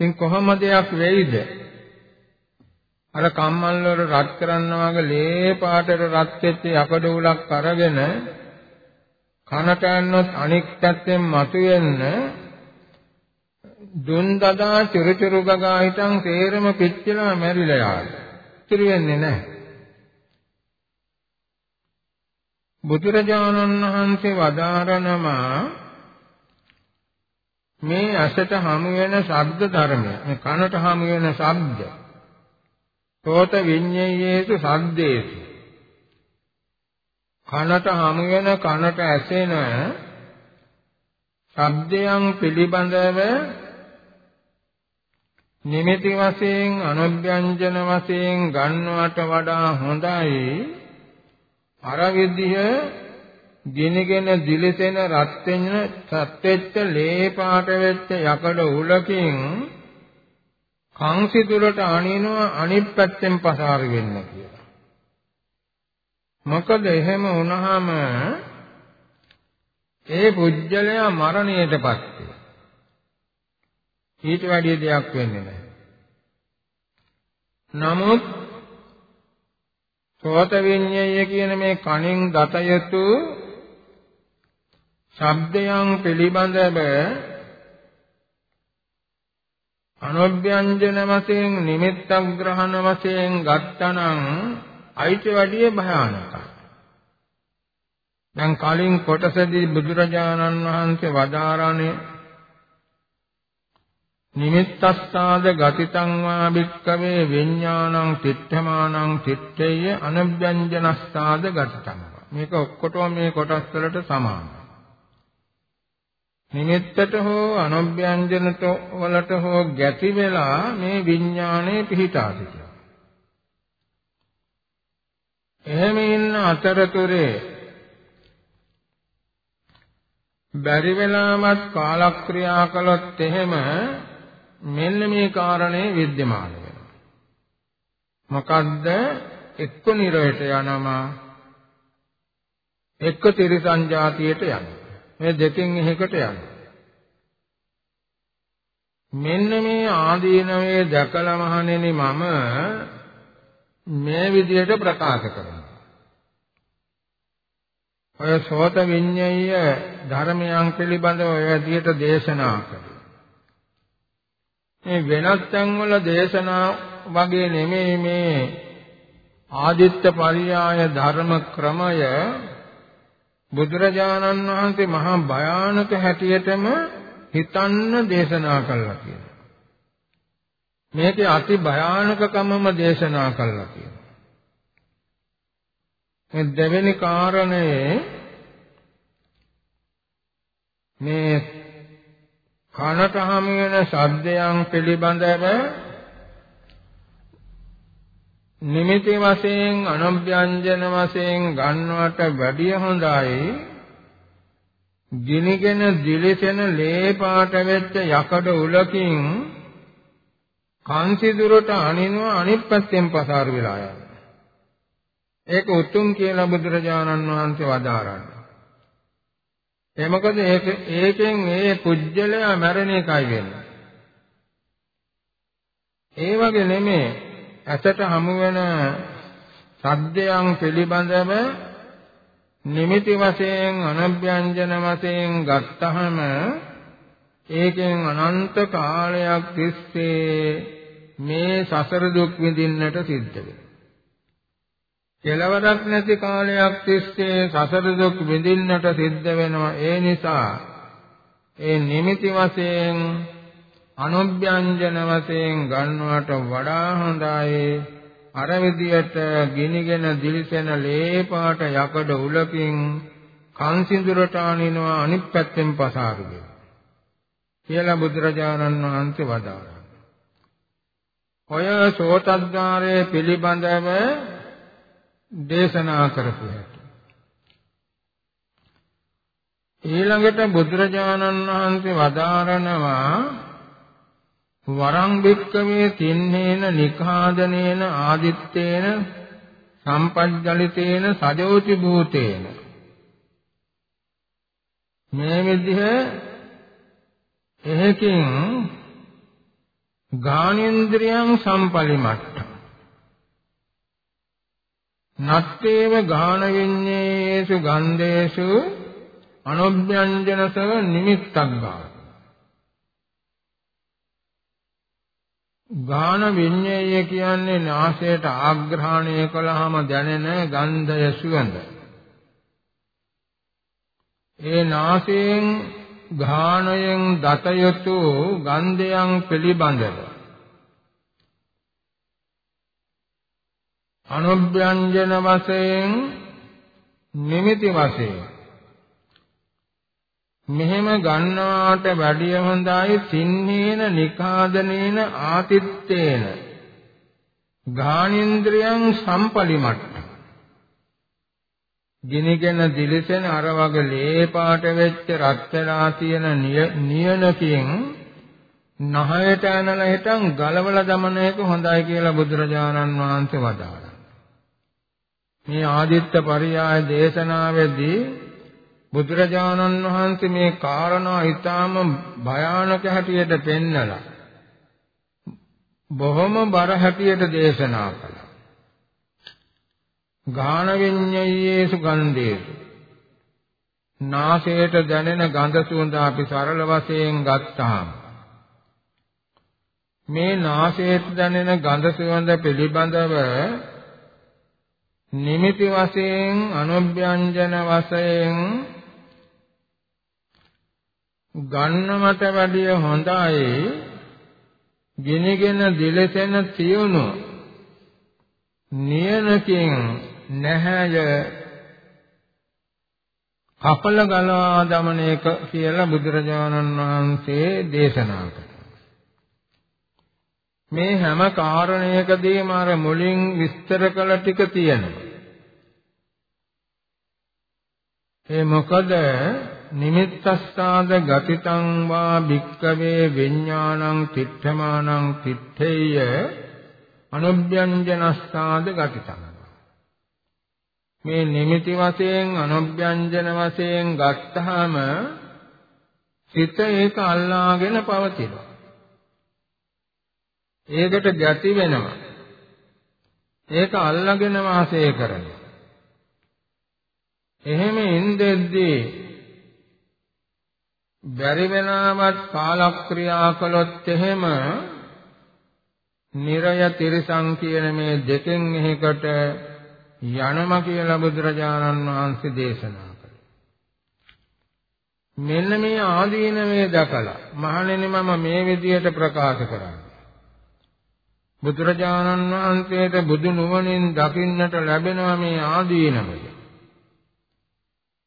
ඉතින් කොහොම දෙයක් වෙයිද? අර කම්මල් වල රත් කරනවා වගේ ලේ පාටට රත් වෙච්ච යකඩ උලක් අරගෙන කනට යනොත් අනික් පැත්තෙන් මතුවෙන්න දුන් දදා චිරචිරු ගගා හිටන් තේරම පිච්චලා මැරිලා යාවි. ඉතිරි වෙන්නේ නැහැ. බුදුරජාණන් වහන්සේ වදාරනවා මේ අසට හමු වෙන ශබ්ද ධර්මය මේ කනට හමු වෙන ශබ්ද සෝත විඤ්ඤේයේසු සද්දේසු කනට හමු වෙන කනට ඇසෙන ශබ්දයන් පිළිබඳව නිමිති වශයෙන් අනුභ්‍යංජන වශයෙන් ගන්නවට වඩා හොඳයි. අර විදිහ ගිනිගෙන දිලිසෙන රත් වෙන සත් වෙච්ච ලේ පාට වෙච්ච යකඩ උලකින් කංශිතුලට අනිනවා අනිත් පැත්තෙන් පසාර වෙන්න කියලා. මොකද එහෙම වුණාම ඒ පුජ්‍යලයා මරණයටපත් වෙනවා. ඊට වැඩිය දෙයක් වෙන්නේ නැහැ. නමුත් සෝත විඤ්ඤය කියන මේ කණින් දත යුතු ශබ්දයන් පිළිබඳව අනොභ්‍යංජන වශයෙන් නිමිත්තක් ග්‍රහණ වශයෙන් ගත්තනම් අයිති වැඩිය භයානකයි. දැන් කලින් කොටසදී බුදුරජාණන් වහන්සේ වදාරානේ නිමිත්තස්සාද ගතිතං වා භික්කවේ විඥානං තිත්තමානං තිත්තේය අනභ්‍යංජනස්සාද ගතිතං මේක ඔක්කොටම මේ කොටස් වලට සමානයි නිමිත්තට හෝ අනභ්‍යංජනට වලට හෝ ගැති වෙලා මේ විඥානයේ පිහිටා සිටිනවා. එහෙම ඉන්න අතරතුරේ බැරි වෙලාමත් කාලක්‍රියා කළොත් එහෙම මෙන්න මේ කාරණේ विद्यमान වෙනවා. මොකද්ද? එක්ක නිරයට යනවා. එක්ක තිරිසන් જાතියට යනවා. මේ දෙකෙන් එකකට යනවා. මෙන්න මේ ආදීනවේ දැකලා මහණෙනි මම විදිහට ප්‍රකාශ කරනවා. ඔය සෝත විඤ්ඤය ධර්මයන් පිළිබඳව ඔය විදිහට දේශනා කරනවා. මේ වෙනත් තැන්වල දේශනා වගේ නෙමෙයි මේ ආදිත්ත පරියාය ධර්ම ක්‍රමය බුදුරජාණන් වහන්සේ මහා භයානක හැටියටම හිතන්න දේශනා කළා කියනවා. මේකේ අති භයානකකමම දේශනා කළා කියනවා. මේ දෙවෙනි කාරණේ මේ කනට හමු වෙන ශබ්දයන් පිළිබඳව නිමිති වශයෙන් අනභ්‍යංජන වශයෙන් ගන්නවට වැඩිය හොඳයි ගිනිගෙන දිලිසෙන ලේ පාට වෙච්ච යකඩ උලකින් කන්සිදුරට අනිනවා අනිත් පැත්තෙන් පසාරු වෙලා යනවා. ඒක උතුම් කියලා බුදුරජාණන් වහන්සේ වදාරන්නේ. ඒ මොකද ඒක ඒකෙන් ඒ පුජ්‍යලයා මැරෙන එකයි වෙන්නේ. ඒ වගේ නෙමෙයි ඇසට හමු වෙන සද්දයන් පිළිබඳව නිමිති වශයෙන් අනභ්‍යංජන වශයෙන් ගත්තහම ඒකෙන් අනන්ත කාලයක් තිස්සේ මේ සසර දුක් විඳින්නට සිද්ධ වෙනවා. කෙලවරක් නැති කාලයක් තිස්සේ සසර දුක් විඳින්නට සිද්ධ වෙනවා. ඒ නිසා ඒ නිමිති වශයෙන් අනුභ්‍යංජන වශයෙන් ගන්නවට වඩා හොඳයි අර විදියට ගිනිගෙන දිලිසෙන ලේ පාට යකඩ උලකින් කන් සිඳුරට අනිනවා අනිත් පැත්තෙන් පසාරු කියලා බුදුරජාණන් වහන්සේ වදාළා. ඔය සෝතද්්වාරයේ පිළිබඳව දේශනා කරපු හැටි. ඊළඟට බුදුරජාණන් වහන්සේ වදාරනවා වරං බික්කමේ තින්නේන නිඛාදනේන ආදිත්තේන සම්පජ්ජලිතේන සජෝති භූතේන මේ විදිහ එහෙකින් ගානේන්ද්‍රයන් සම්පලිමට්ඨ නත්තේව ගාන විඤ්ඤේසු ගන්ධේසු අනුභ්‍යංජනසව නිමිත්තක් ගාන ගාන විඤ්ඤය කියන්නේ නාසයට ආග්‍රහණය කළාම දැනෙන ගන්ධය සුවඳ. ඒ නාසයෙන් ගානයෙන් දත යුතු ගන්ධයන් පිළිබඳව අනුභ්‍යංජන වශයෙන් නිමිති වශයෙන්. මෙහෙම ගන්නවාට වැඩිය හොඳයි සින්හේන නිකාදනේන ආතිත්තේන. ගානින්ද්‍රයන් සම්පලිමට්ට ගිනිගෙන දිලිසෙන අර වගේ ලේ පාට වෙච්ච රත් වෙලා තියෙන නියනකින් නහයට ඇනලා හිටන් ගලවලා දමන එක හොඳයි කියලා බුදුරජාණන් වහන්සේ වදාළා. මේ ආදිත්ත පරියාය දේශනාවේදී බුදුරජාණන් වහන්සේ මේ කාරණා ඊටාම භයානක හැටියට පෙන්නලා බොහොම බර හැටියට දේශනා කළා. ගාන විඤ්ඤයේසු ගන්ධේසු නාසයට දැනෙන ගඳ සුවඳ අපි සරල වශයෙන් ගත්තාම මේ නාසයට දැනෙන ගඳ සුවඳ පිළිබඳව නිමිති වශයෙන් අනුභ්‍යංජන වශයෙන් ගන්නමට වැඩිය හොඳයි ගිනිගෙන දිලසෙන තියුණු නියනකින් නැහැය කපල ගලවා දමන එක කියලා බුදුරජාණන් වහන්සේ දේශනා කළා. මේ හැම කාරණයකදීම අර මුලින් විස්තර කළ ටික තියෙනවා. ඒ මොකද නිමිත්තස්සාද ගතිතං වා භික්කවේ විඥානං තිත්තමානං තිත්තේය අනුභ්‍යංජනස්සාද ගතිතං මේ නිමිති වශයෙන් අනුභ්‍යංජන වශයෙන් ගත්තාම සිත ඒක අල්ලාගෙන පවතිනවා. ඒකට ගැති වෙනවා. ඒක අල්ලාගෙන වාසය කරනවා. එහෙම ඉඳෙද්දී බැරි වෙනාවත් කාලක්‍රියා කළොත් එහෙම නිරය තිරසං කියන මේ දෙකෙන් එකකට යනම කියලා බුදුරජාණන් වහන්සේ දේශනා කළා. මෙන්න මේ ආදීනමේ දකලා මහණෙනි මම මේ විදියට ප්‍රකාශ කරන්නේ. බුදුරජාණන් වහන්සේට බුදු නුවණින් දකින්නට ලැබෙනවා මේ ආදීනමය.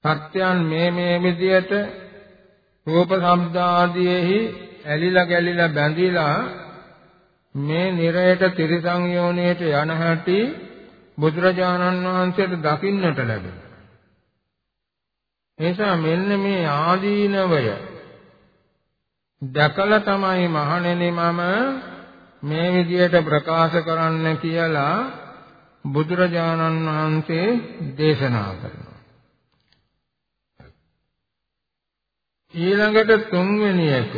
සත්‍යයන් මේ මේ විදියට රූප ශබ්ද ආදීෙහි ඇලිලා ගැලිලා බැඳිලා මේ නිරයට ත්‍රිසං යෝනියට යන හැටි බුදුරජාණන් වහන්සේට දකින්නට ලැබෙනවා. එනිසා මෙන්න මේ ආදීනවය දැකලා තමයි මහණෙනි මම මේ විදියට ප්‍රකාශ කරන්න කියලා බුදුරජාණන් වහන්සේ දේශනා කරනවා. ඊළඟට තුන්වෙනි එක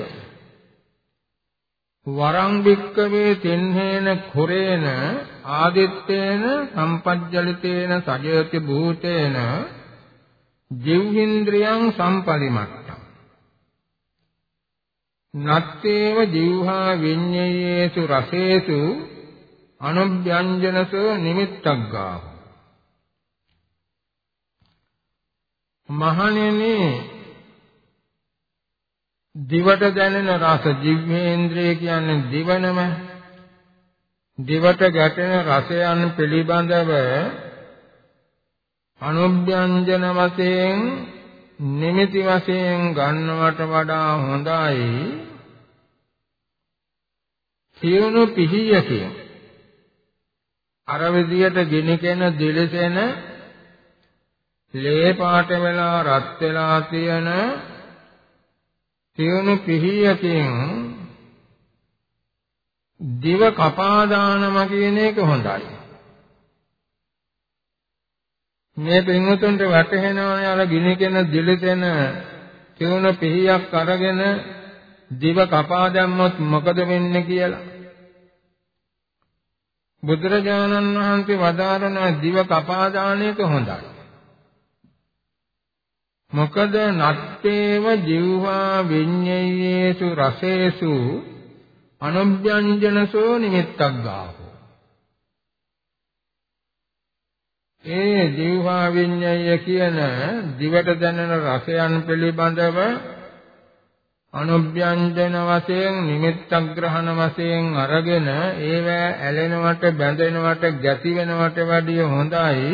වරං භික්කවේ තින්හේන කුරේන ආදිත්තේන සම්පජ්ජලිතේන සජයති භූතේන ජීවහින්ද්‍රියං සම්පරිමට්ඨං නත්තේව ජීවහා විඤ්ඤයේසු රසේසු අනුභ්‍යංජනසෝ නිමිත්තක් ගාහ මහණෙනි දිවට දැනෙන රස ජීවේන්ද්‍රය කියන්නේ දිවනම. දිවට ගැටෙන රසයන් පිළිබඳව අනුභ්‍යංජන වශයෙන් නිමිති වශයෙන් ගන්නවට වඩා හොඳයි සියුණු පිහියකින් අර විදියට ගිනිකෙන දිලසෙන ලේ පාට වෙලා රත් වෙලා තියෙන තියුණු පිහියකින් දිව කපා දානවා කියන එක හොඳයි. මේ පින්වතුන්ට වැටහෙනවනේ අර ගිනිකෙන දිලිතෙන තියුණු පිහියක් අරගෙන දිව කපා දැම්මොත් මොකද වෙන්නේ කියලා. බුදුරජාණන් වහන්සේ වදාරන දිව කපා දාන එක හොඳයි. මොකද නත්තේව ජීවා විඤ්ඤයේසු රසේසු අනුභ්‍යංජනසෝ නිමිත්තක් ගාහෝ ඒ ජීවා විඤ්ඤය කියන දිවට දැනෙන රසයන් පිළිබඳව අනුභ්‍යංජන වශයෙන් නිමිත්තක් ග්‍රහණ වශයෙන් අරගෙන ඒවැ ඇලෙනවට බැඳෙනවට ගැති වෙනවට වැඩිය හොඳයි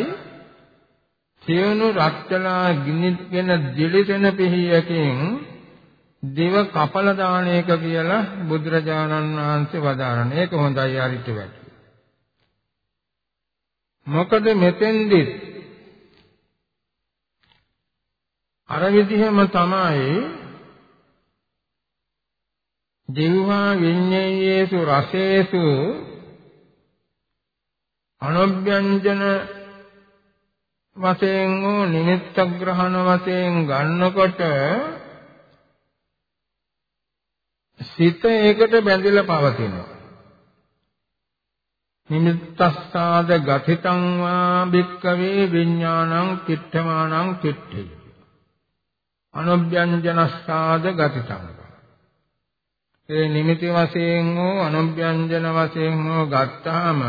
සියුණු රත්කලා ගිනිගෙන දිලිසෙන පිහියකින් දිව කපල දාන එක කියලා බුදුරජාණන් වහන්සේ වදාරන. ඒක හොඳයි හරිට වැඩි. මොකද මෙතෙන්දි අර විදිහම තමයි දිවහා විඤ්ඤයේසු රසේසු අනුභ්‍යංජන වශයෙන් වූ නිමිත්ත ග්‍රහණ වශයෙන් ගන්නකොට සිත ඒකට බැඳිලා පවතිනවා. නිමිත්තස්සාද ගතිතං වා භික්කවේ විඥානං කිට්ඨමානං කිට්ඨේ අනුභ්‍යංජනස්සාද ගතිතං ඒ නිමිති වශයෙන් හෝ අනුභ්‍යංජන වශයෙන් හෝ ගත්තාම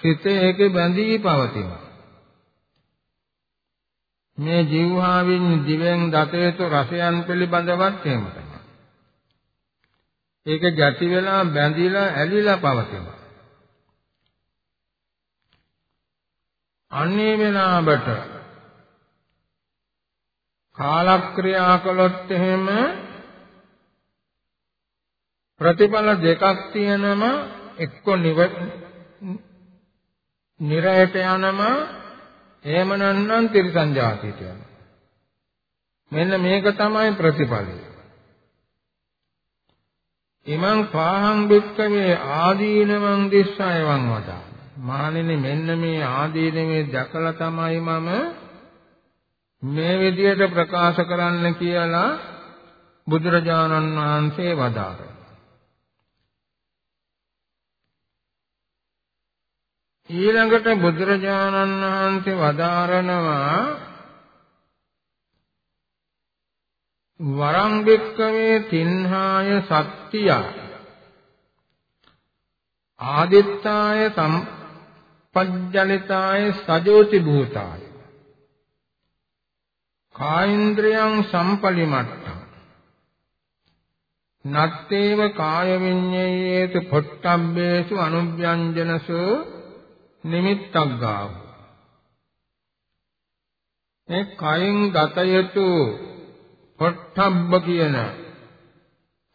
සිත ඒකේ බැඳී පවතිනවා මේ ජීවහාවින් දිවෙන් දත යුතු රසයන් පිළිබඳවත් එහෙම තමයි. ඒක ගැටි වෙලා බැඳිලා ඇලිලා පවතිනවා. අන්නේ වෙනාවට කාලක්‍රියා කළොත් එහෙම ප්‍රතිඵල දෙකක් තියෙනම එක්ක නිරයට යනම එහෙම නැත්නම් තිරිසන් જાතියට යනවා. මෙන්න මේක තමයි ප්‍රතිඵලය. ඉමං පාහං බික්කවේ ආදීනවං දිස්සයවං වදා. මානෙනි මෙන්න මේ ආදීනවේ දැකලා තමයි මම මේ විදියට ප්‍රකාශ කරන්න කියලා බුදුරජාණන් වහන්සේ වදාළා. ඊළඟට බුදුරජාණන් වහන්සේ වදාරනවා වරං වික්කවේ තින්හාය සත්‍තිය ආදිත්තාය සම්පජ්ජලිතාය සජෝති භූතාය කායින්ද්‍රයන් සම්පලිමට්ඨං නත්තේව කාය විඤ්ඤේයේතු පොට්ටබ්බේසු අනුභ්‍යංජනසෝ නිමිත්තක් ගාව. ඒ කයින් ගත යුතු පොට්ටබ්බ කියන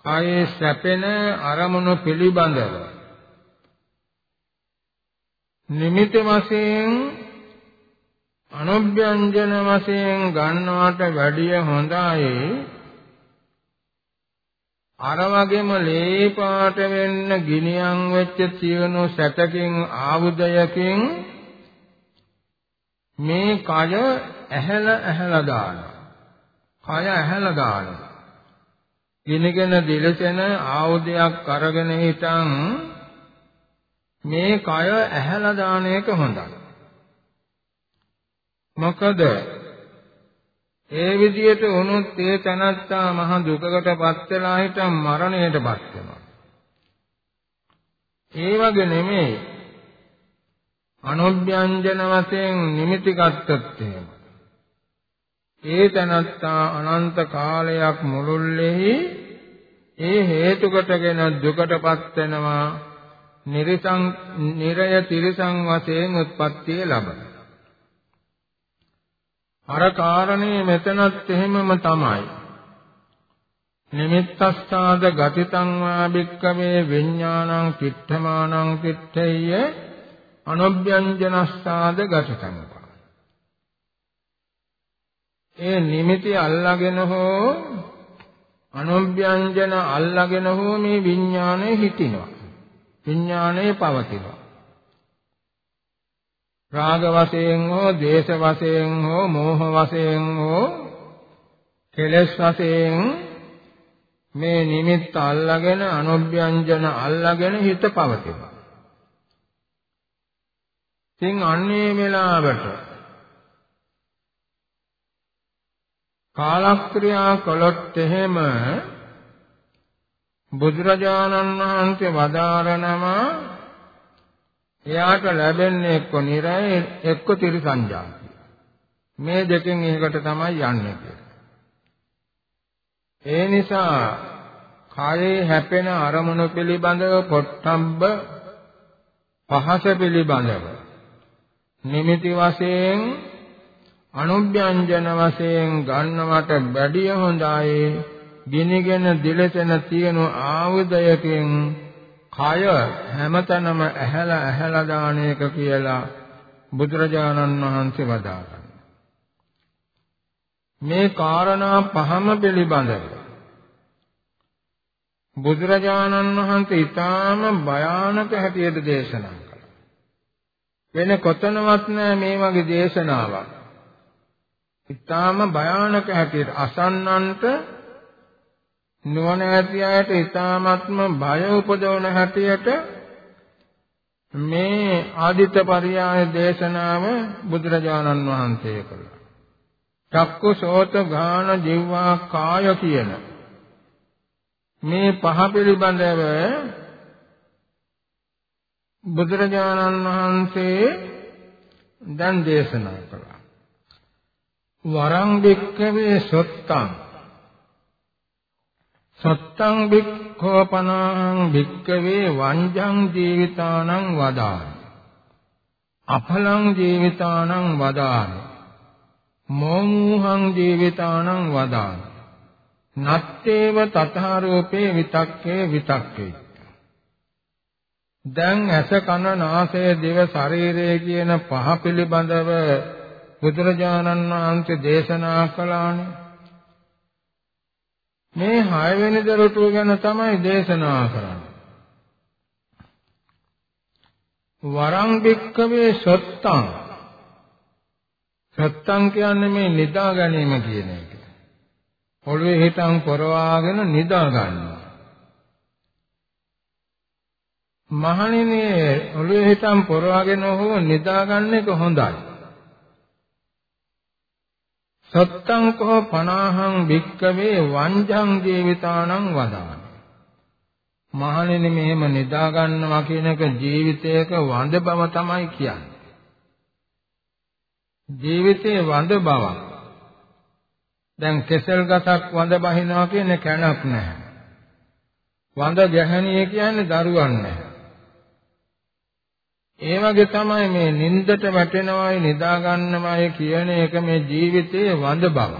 කයේ සැපෙන අරමුණු පිළිබඳව නිමිති වශයෙන් අනුභ්‍යංජන වශයෙන් ගන්නවට වැඩිය හොඳයි අර වගේම ලේ පාට වෙන්න ගිනියම් වෙච්ච තියුණු සැතකින් ආයුධයකින් මේ කය ඇහැල ඇහැල දානවා. කය ඇහැල දානවා. ගිනිගෙන දිලසෙන ආයුධයක් අරගෙන හිටන් මේ කය ඇහැල දාන එක හොඳයි. මොකද ඒ විදියට වුණොත් ඒ තනත්තා මහ දුකකටපත් වෙලා හිටන් මරණයටපත් වෙනවා. ඒ වගේ නෙමෙයි අනුභ්‍යංජන වශයෙන් නිමිති ගත්තත් එහෙම. ඒ තනත්තා අනන්ත කාලයක් මුළුල්ලෙහි ඒ හේතු කොටගෙන දුකටපත් වෙනවා. නිරසං නිරය තිරසං වශයෙන් උත්පත්තිය ලබනවා. අර කාරණේ මෙතනත් එහෙමම තමයි. නිමිත්තස්සාද ගතිතං වා භික්කවේ විඥානං කිත්තමානං කිත්තේය අනොභ්‍යංජනස්සාද ගතිතං ඒ නිමිති අල්ලාගෙන හෝ අනොභ්‍යංජන අල්ලාගෙන හෝ මේ විඥානය හිටිනවා විඥානය පවතිනවා රාග වශයෙන් හෝ දේශ වශයෙන් හෝ මෝහ වශයෙන් හෝ කෙලෙස් වශයෙන් මේ නිමිත්ත අල්ලාගෙන අනුභ්‍යංජන අල්ලාගෙන හිත පවතිනවා. ඉතින් අන්නේ වෙලාවට කාලක්‍රියා කළොත් එහෙම බුදුරජාණන් වහන්සේ වදාරනවා එයාට ලැබෙන්නේ එක්ක නිරය එක්ක තිරිසංජාති. මේ දෙකෙන් එකකට තමයි යන්නේ ඒ නිසා කායේ හැපෙන අරමුණු පිළිබඳව පොට්ටම්බ පහස පිළිබඳව නිමිති වශයෙන් අනුභ්‍යංජන වශයෙන් ගන්නවට බැඩිය හොඳයි ගිනිගෙන දිලසෙන තියෙන ආයුධයකින් කය හැමතැනම ඇහැලා ඇහැලා දාන එක කියලා බුදුරජාණන් වහන්සේ වදාළා. මේ කාරණා පහම පිළිබඳව බුදුරජාණන් වහන්සේ ඊටාම භයානක හැටියට දේශනා කළා. වෙන කොතනවත් නෑ මේ වගේ දේශනාවක්. ඊටාම භයානක හැටියට අසන්නන්ට නුවණ ඇති අයට ඊ타ත්ම බය උපදවන හැටියට මේ ආදිත පරියාය දේශනාව බුදුරජාණන් වහන්සේ කළා. චක්කු සෝත ගාන ජීවා කාය කියන මේ පහ පිළිබඳව බුදුරජාණන් වහන්සේ දැන් දේශනා කළා. වරං වික්කවේ සොත්තං සත්තං වික්ඛෝපනං වික්කවේ වංජං ජීවිතානං වදාන අපලං ජීවිතානං වදාන මොමුහං ජීවිතානං වදාන නත්තේව තථාරෝපේ විතක්කේ විතක්කේ. දැන් ඇස කන නාසය දිව ශරීරය කියන පහ පිළිබඳව බුදුරජාණන් වහන්සේ දේශනා කළානේ. මේ හයවෙනි දරටුව ගැන තමයි දේශනා කරන්නේ. වරං බික්කවේ සත්තං. සත්තං කියන්නේ මේ නිදා ගැනීම කියන එක. ඔළුවේ හිටන් පොරවාගෙන නිදා ගන්නවා. මහණෙනි ඔළුවේ හිටන් පොරවාගෙන හෝ නිදා ගන්න එක හොඳයි. සත්තං කෝ පනාහං භික්කවේ වංජං ජීවිතානං වදාන. මහණෙනි මෙහෙම නිදා ගන්නවා කියන එක ජීවිතයක වඳ බව තමයි කියන්නේ. ජීවිතේ වඳ බවක්. දැන් කෙසල් ගසක් වඳ බහිනවා කියන කැණක් නැහැ. වඳ ගැහණිය කියන්නේ දරුවන් නැහැ. ඒ වගේ තමයි මේ නින්දට වැටෙනවයි නිදා ගන්නවයි කියන එක මේ ජීවිතයේ වඳ බව.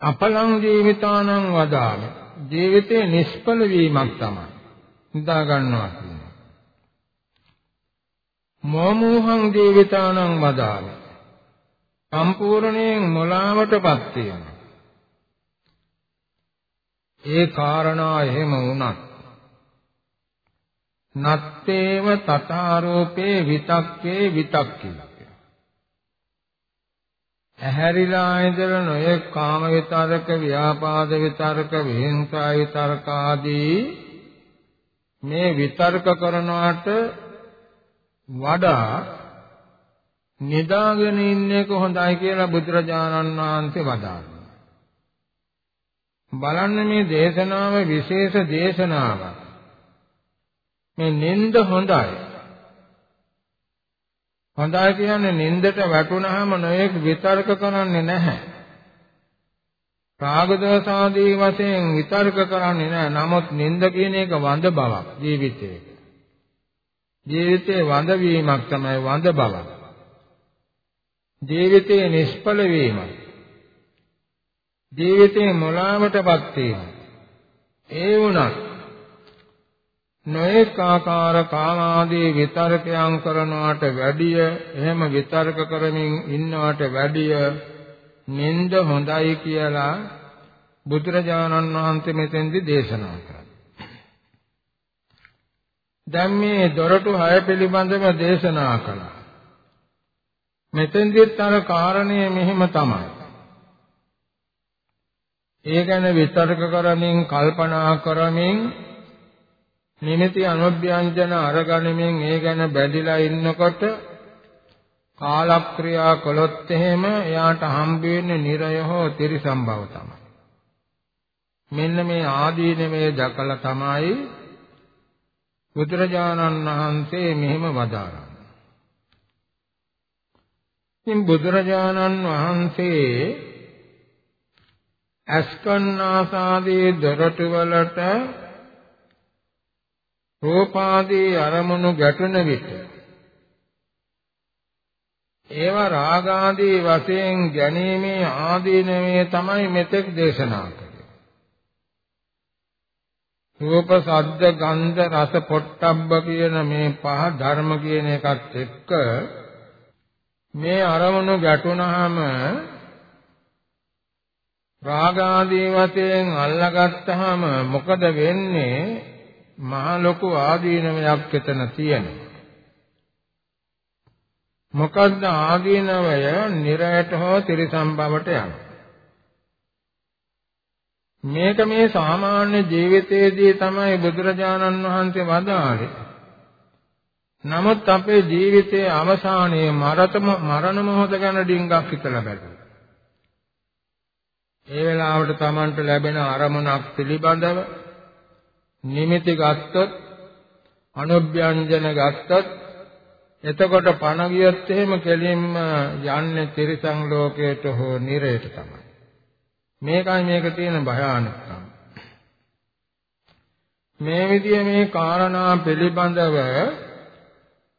අපලං ජීවිතානං වදාම ජීවිතේ නිෂ්ඵල වීමක් තමයි නිදා ගන්නවා කියන්නේ. මොමුහං ජීවිතානං වදාම සම්පූර්ණයෙන් මොලාවටපත් වෙනවා. ඒ කාරණා එහෙම වුණත් නත්තේව තථාරෝපේ විතක්කේ විතක්කේ ඇහැරිලා ඉඳලා නොයෙක් කාම විතරක ව්‍යාපාද විතරක විහිංසා විතරක ආදී මේ විතර්ක කරනවාට වඩා නිදාගෙන ඉන්නේ කොහොඳයි කියලා බුදුරජාණන් වහන්සේ වදාළා. බලන්න මේ දේශනාව විශේෂ දේශනාවක්. මේ නිନ୍ଦ හොඳයි. හොඳයි කියන්නේ නින්දට වැටුනහම නොයෙක් විතර්ක කරන්නේ නැහැ. රාග දෝෂ ආදී වශයෙන් විතර්ක කරන්නේ නැහැ. නමුත් නින්ද කියන එක වඳ බවක් ජීවිතේ. ජීවිතේ වඳ වීමක් තමයි වඳ බවක්. ජීවිතේ නිෂ්ඵල වීම. ජීවිතේ මොළාවටපත් වීම. ඒ වුණත් නොඑක ආකාර කාමාදී විතර්කයන් කරනවට වැඩිය එහෙම විතර්ක කරමින් ඉන්නවට වැඩිය නිନ୍ଦ හොඳයි කියලා බුදුරජාණන් වහන්සේ මෙතෙන්දි දේශනා කරා. දැන් මේ දොරටු හය පිළිබඳව දේශනා කළා. මෙතෙන්දිත් අර කාරණය මෙහෙම තමයි. ඒ ගැන විතර්ක කරමින් කල්පනා කරමින් නිමිති අනුභ්‍යංජන අරගනිමින් ඒ ගැන බැඳිලා ඉන්නකොට කාලක්‍රියා කළොත් එහෙම එයාට හම්බ වෙන්නේ නිරය හෝ තිරිසම්භව තමයි. මෙන්න මේ ආදීනමේ දකලා තමයි බුදුරජාණන් වහන්සේ මෙහෙම වදාරන්නේ. ඉතින් බුදුරජාණන් වහන්සේ අස්කන්නාසාදී දොරටු වලට රූපාදී අරමුණු ගැටුණ විට ඒව රාගාදී වශයෙන් ගැනීමේ ආදීනවේ තමයි මෙතෙක් දේශනා කළේ. රූප, ශබ්ද, ගන්ධ, රස, පොට්ටබ්බ කියන මේ පහ ධර්ම කියන එකත් එක්ක මේ අරමුණු ගැටුණාම රාගාදී වශයෙන් අල්ලගත්තාම මොකද වෙන්නේ? මහා ලොකු ආදීනවයක් එතන තියෙනවා. මොකද්ද ආදීනවය නිරයට හෝ ත්‍රිසම්භවට යනවා. මේක මේ සාමාන්‍ය ජීවිතයේදී තමයි බුදුරජාණන් වහන්සේ වදාළේ. නමුත් අපේ ජීවිතයේ අවසානයේ මරණ මොහොත ගැන ඩිංගක් හිතලා බැලුවා. ඒ වෙලාවට Tamanට ලැබෙන අරමුණක් පිළිබඳව නිමිති ගත්තොත් අනුභ්‍යංජන ගත්තොත් එතකොට පණ ගියොත් එහෙම කෙලින්ම යන්නේ තිරිසන් ලෝකයට හෝ නිරයට තමයි. මේකයි මේක තියෙන භයානකකම. මේ විදිය මේ කාරණා පිළිබඳව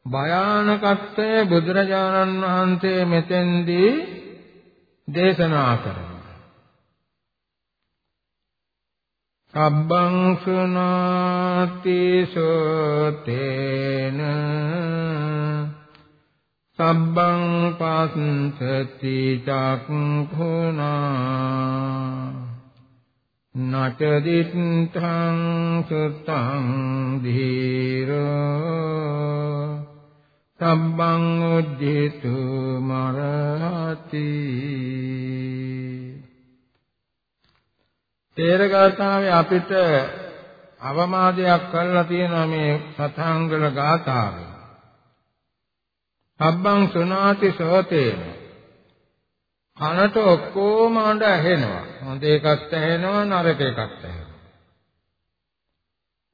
භයානකත්වය බුදුරජාණන් වහන්සේ මෙතෙන්දී දේශනා කරනවා. සබ්බං සුනාති සෝතේන සබ්බං පස්සති චක්ඛුනා නච දිත්තං සුත්තං ධීරෝ සබ්බං උද්ධිතු මරති තේරගාථාවේ අපිට අවමාදයක් කරලා තියෙනවා මේ සතංගල ගාථාවේ. සබ්බං සුනාති සෝතේන කනට ඔක්කොම අඬ ඇහෙනවා. හොඳ එකක් ඇහෙනවා නරක එකක් ඇහෙනවා.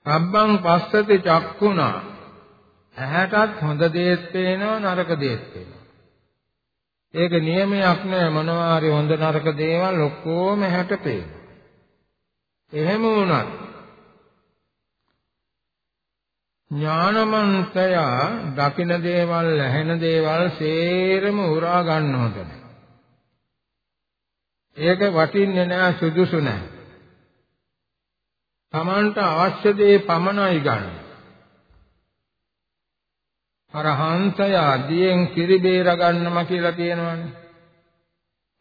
සබ්බං පස්සති චක්කුණා ඇහැටත් හොඳ දේත් පේනවා නරක දේත් පේනවා. ඒක නියමයක් නෑ මොනවා හරි හොඳ නරක දේවල් ඔක්කොම ඇහැට පේනවා. එහෙම වුණත් ඥානමන්තයා දකින දේවල් ඇහෙන දේවල් සේරම උරා ගන්න හොඳ නැහැ. ඒක වටින්නේ නැහැ සුදුසු නැහැ. Tamanට අවශ්‍ය දේ පමණයි ගන්න. අර හංසයා දියෙන් කිරි බේර ගන්නම කියලා කියනවනේ.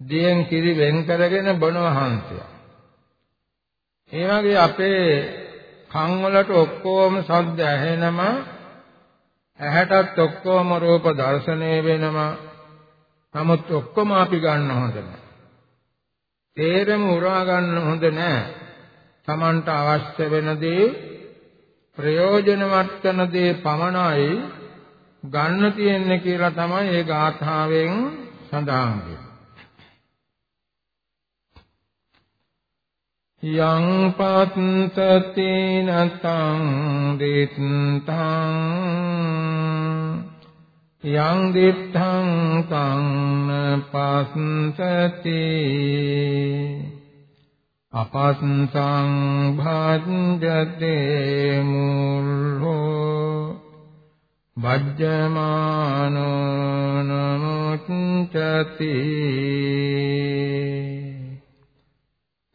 දියෙන් කිරි වෙන් කරගෙන බොනව හංසයා. ඒ වගේ අපේ කන් වලට ඔක්කොම ශබ්ද ඇහෙනම ඇහැටත් ඔක්කොම රූප දර්ශනය වෙනම නමුත් ඔක්කොම අපි ගන්න හොඳ නැහැ. තේරෙම උරා ගන්න හොඳ නැහැ. Tamanට අවශ්‍ය වෙන දේ ප්‍රයෝජනවත් කරන දේ පමණයි ගන්න තියෙන්නේ කියලා තමයි ඒ ගාථාවෙන් සඳහන් වෙන්නේ. යං පත්තති නතං දිත්තං යං දිත්තං තං පස්සති අපස්සං භජ්ජතේ මුල්ලෝ වජ්ජමානෝ නමුච්චති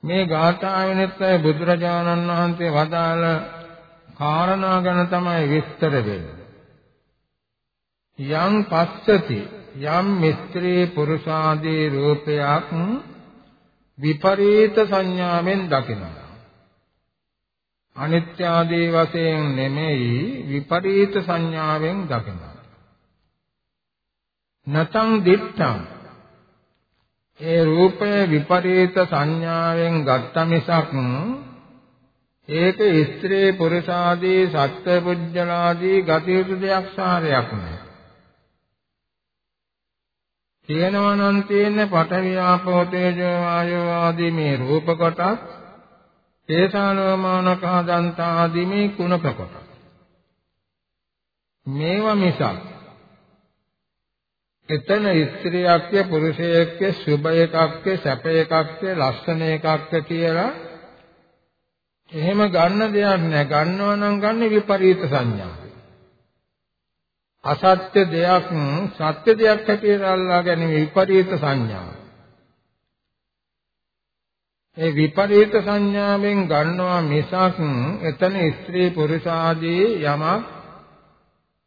මේ ගාථාවෙනෙත් බුදුරජාණන් වහන්සේ වදාළ කාරණා ගැන තමයි විස්තර වෙන්නේ. යම් පස්සති යම් මිත්‍රේ පුරුෂාදී රූපයක් විපරීත සංඥාවෙන් දකිනවා. අනිත්‍ය ආදී වශයෙන් නෙමෙයි විපරීත සංඥාවෙන් දකිනවා. නතං දිත්තං ඒ රූපය විපරීත සංඥාවෙන් ගත්ත මිසක් ඒක ස්ත්‍රී පුරුෂාදී සත්ත්ව පුජ්‍යලාදී ගතියුතු දෙයක් සාරයක් නෑ. කියනවා නම් තියෙන්නේ පඨවි ආපෝ තේජෝ ආයෝ ආදී මේ රූප කොටස් තේසානෝමානකා දන්තා ආදී මේ කුණක කොටස්. මේවා මිසක් එතන ස්ත්‍රියක්ය පුරුෂයෙක්ය සුභ එකක්ය සැප එකක්ය ලස්සන එකක්ය කියලා එහෙම ගන්න දෙයක් නෑ. ගන්නවා නම් ගන්න විපරීත සංඥා. අසත්‍ය දෙයක් සත්‍ය දෙයක් හැටියට අල්ලා ගැනීම විපරීත සංඥා. ඒ විපරීත සංඥාවෙන් ගන්නවා මිසක් එතන ස්ත්‍රී පුරුෂ ආදී යමක්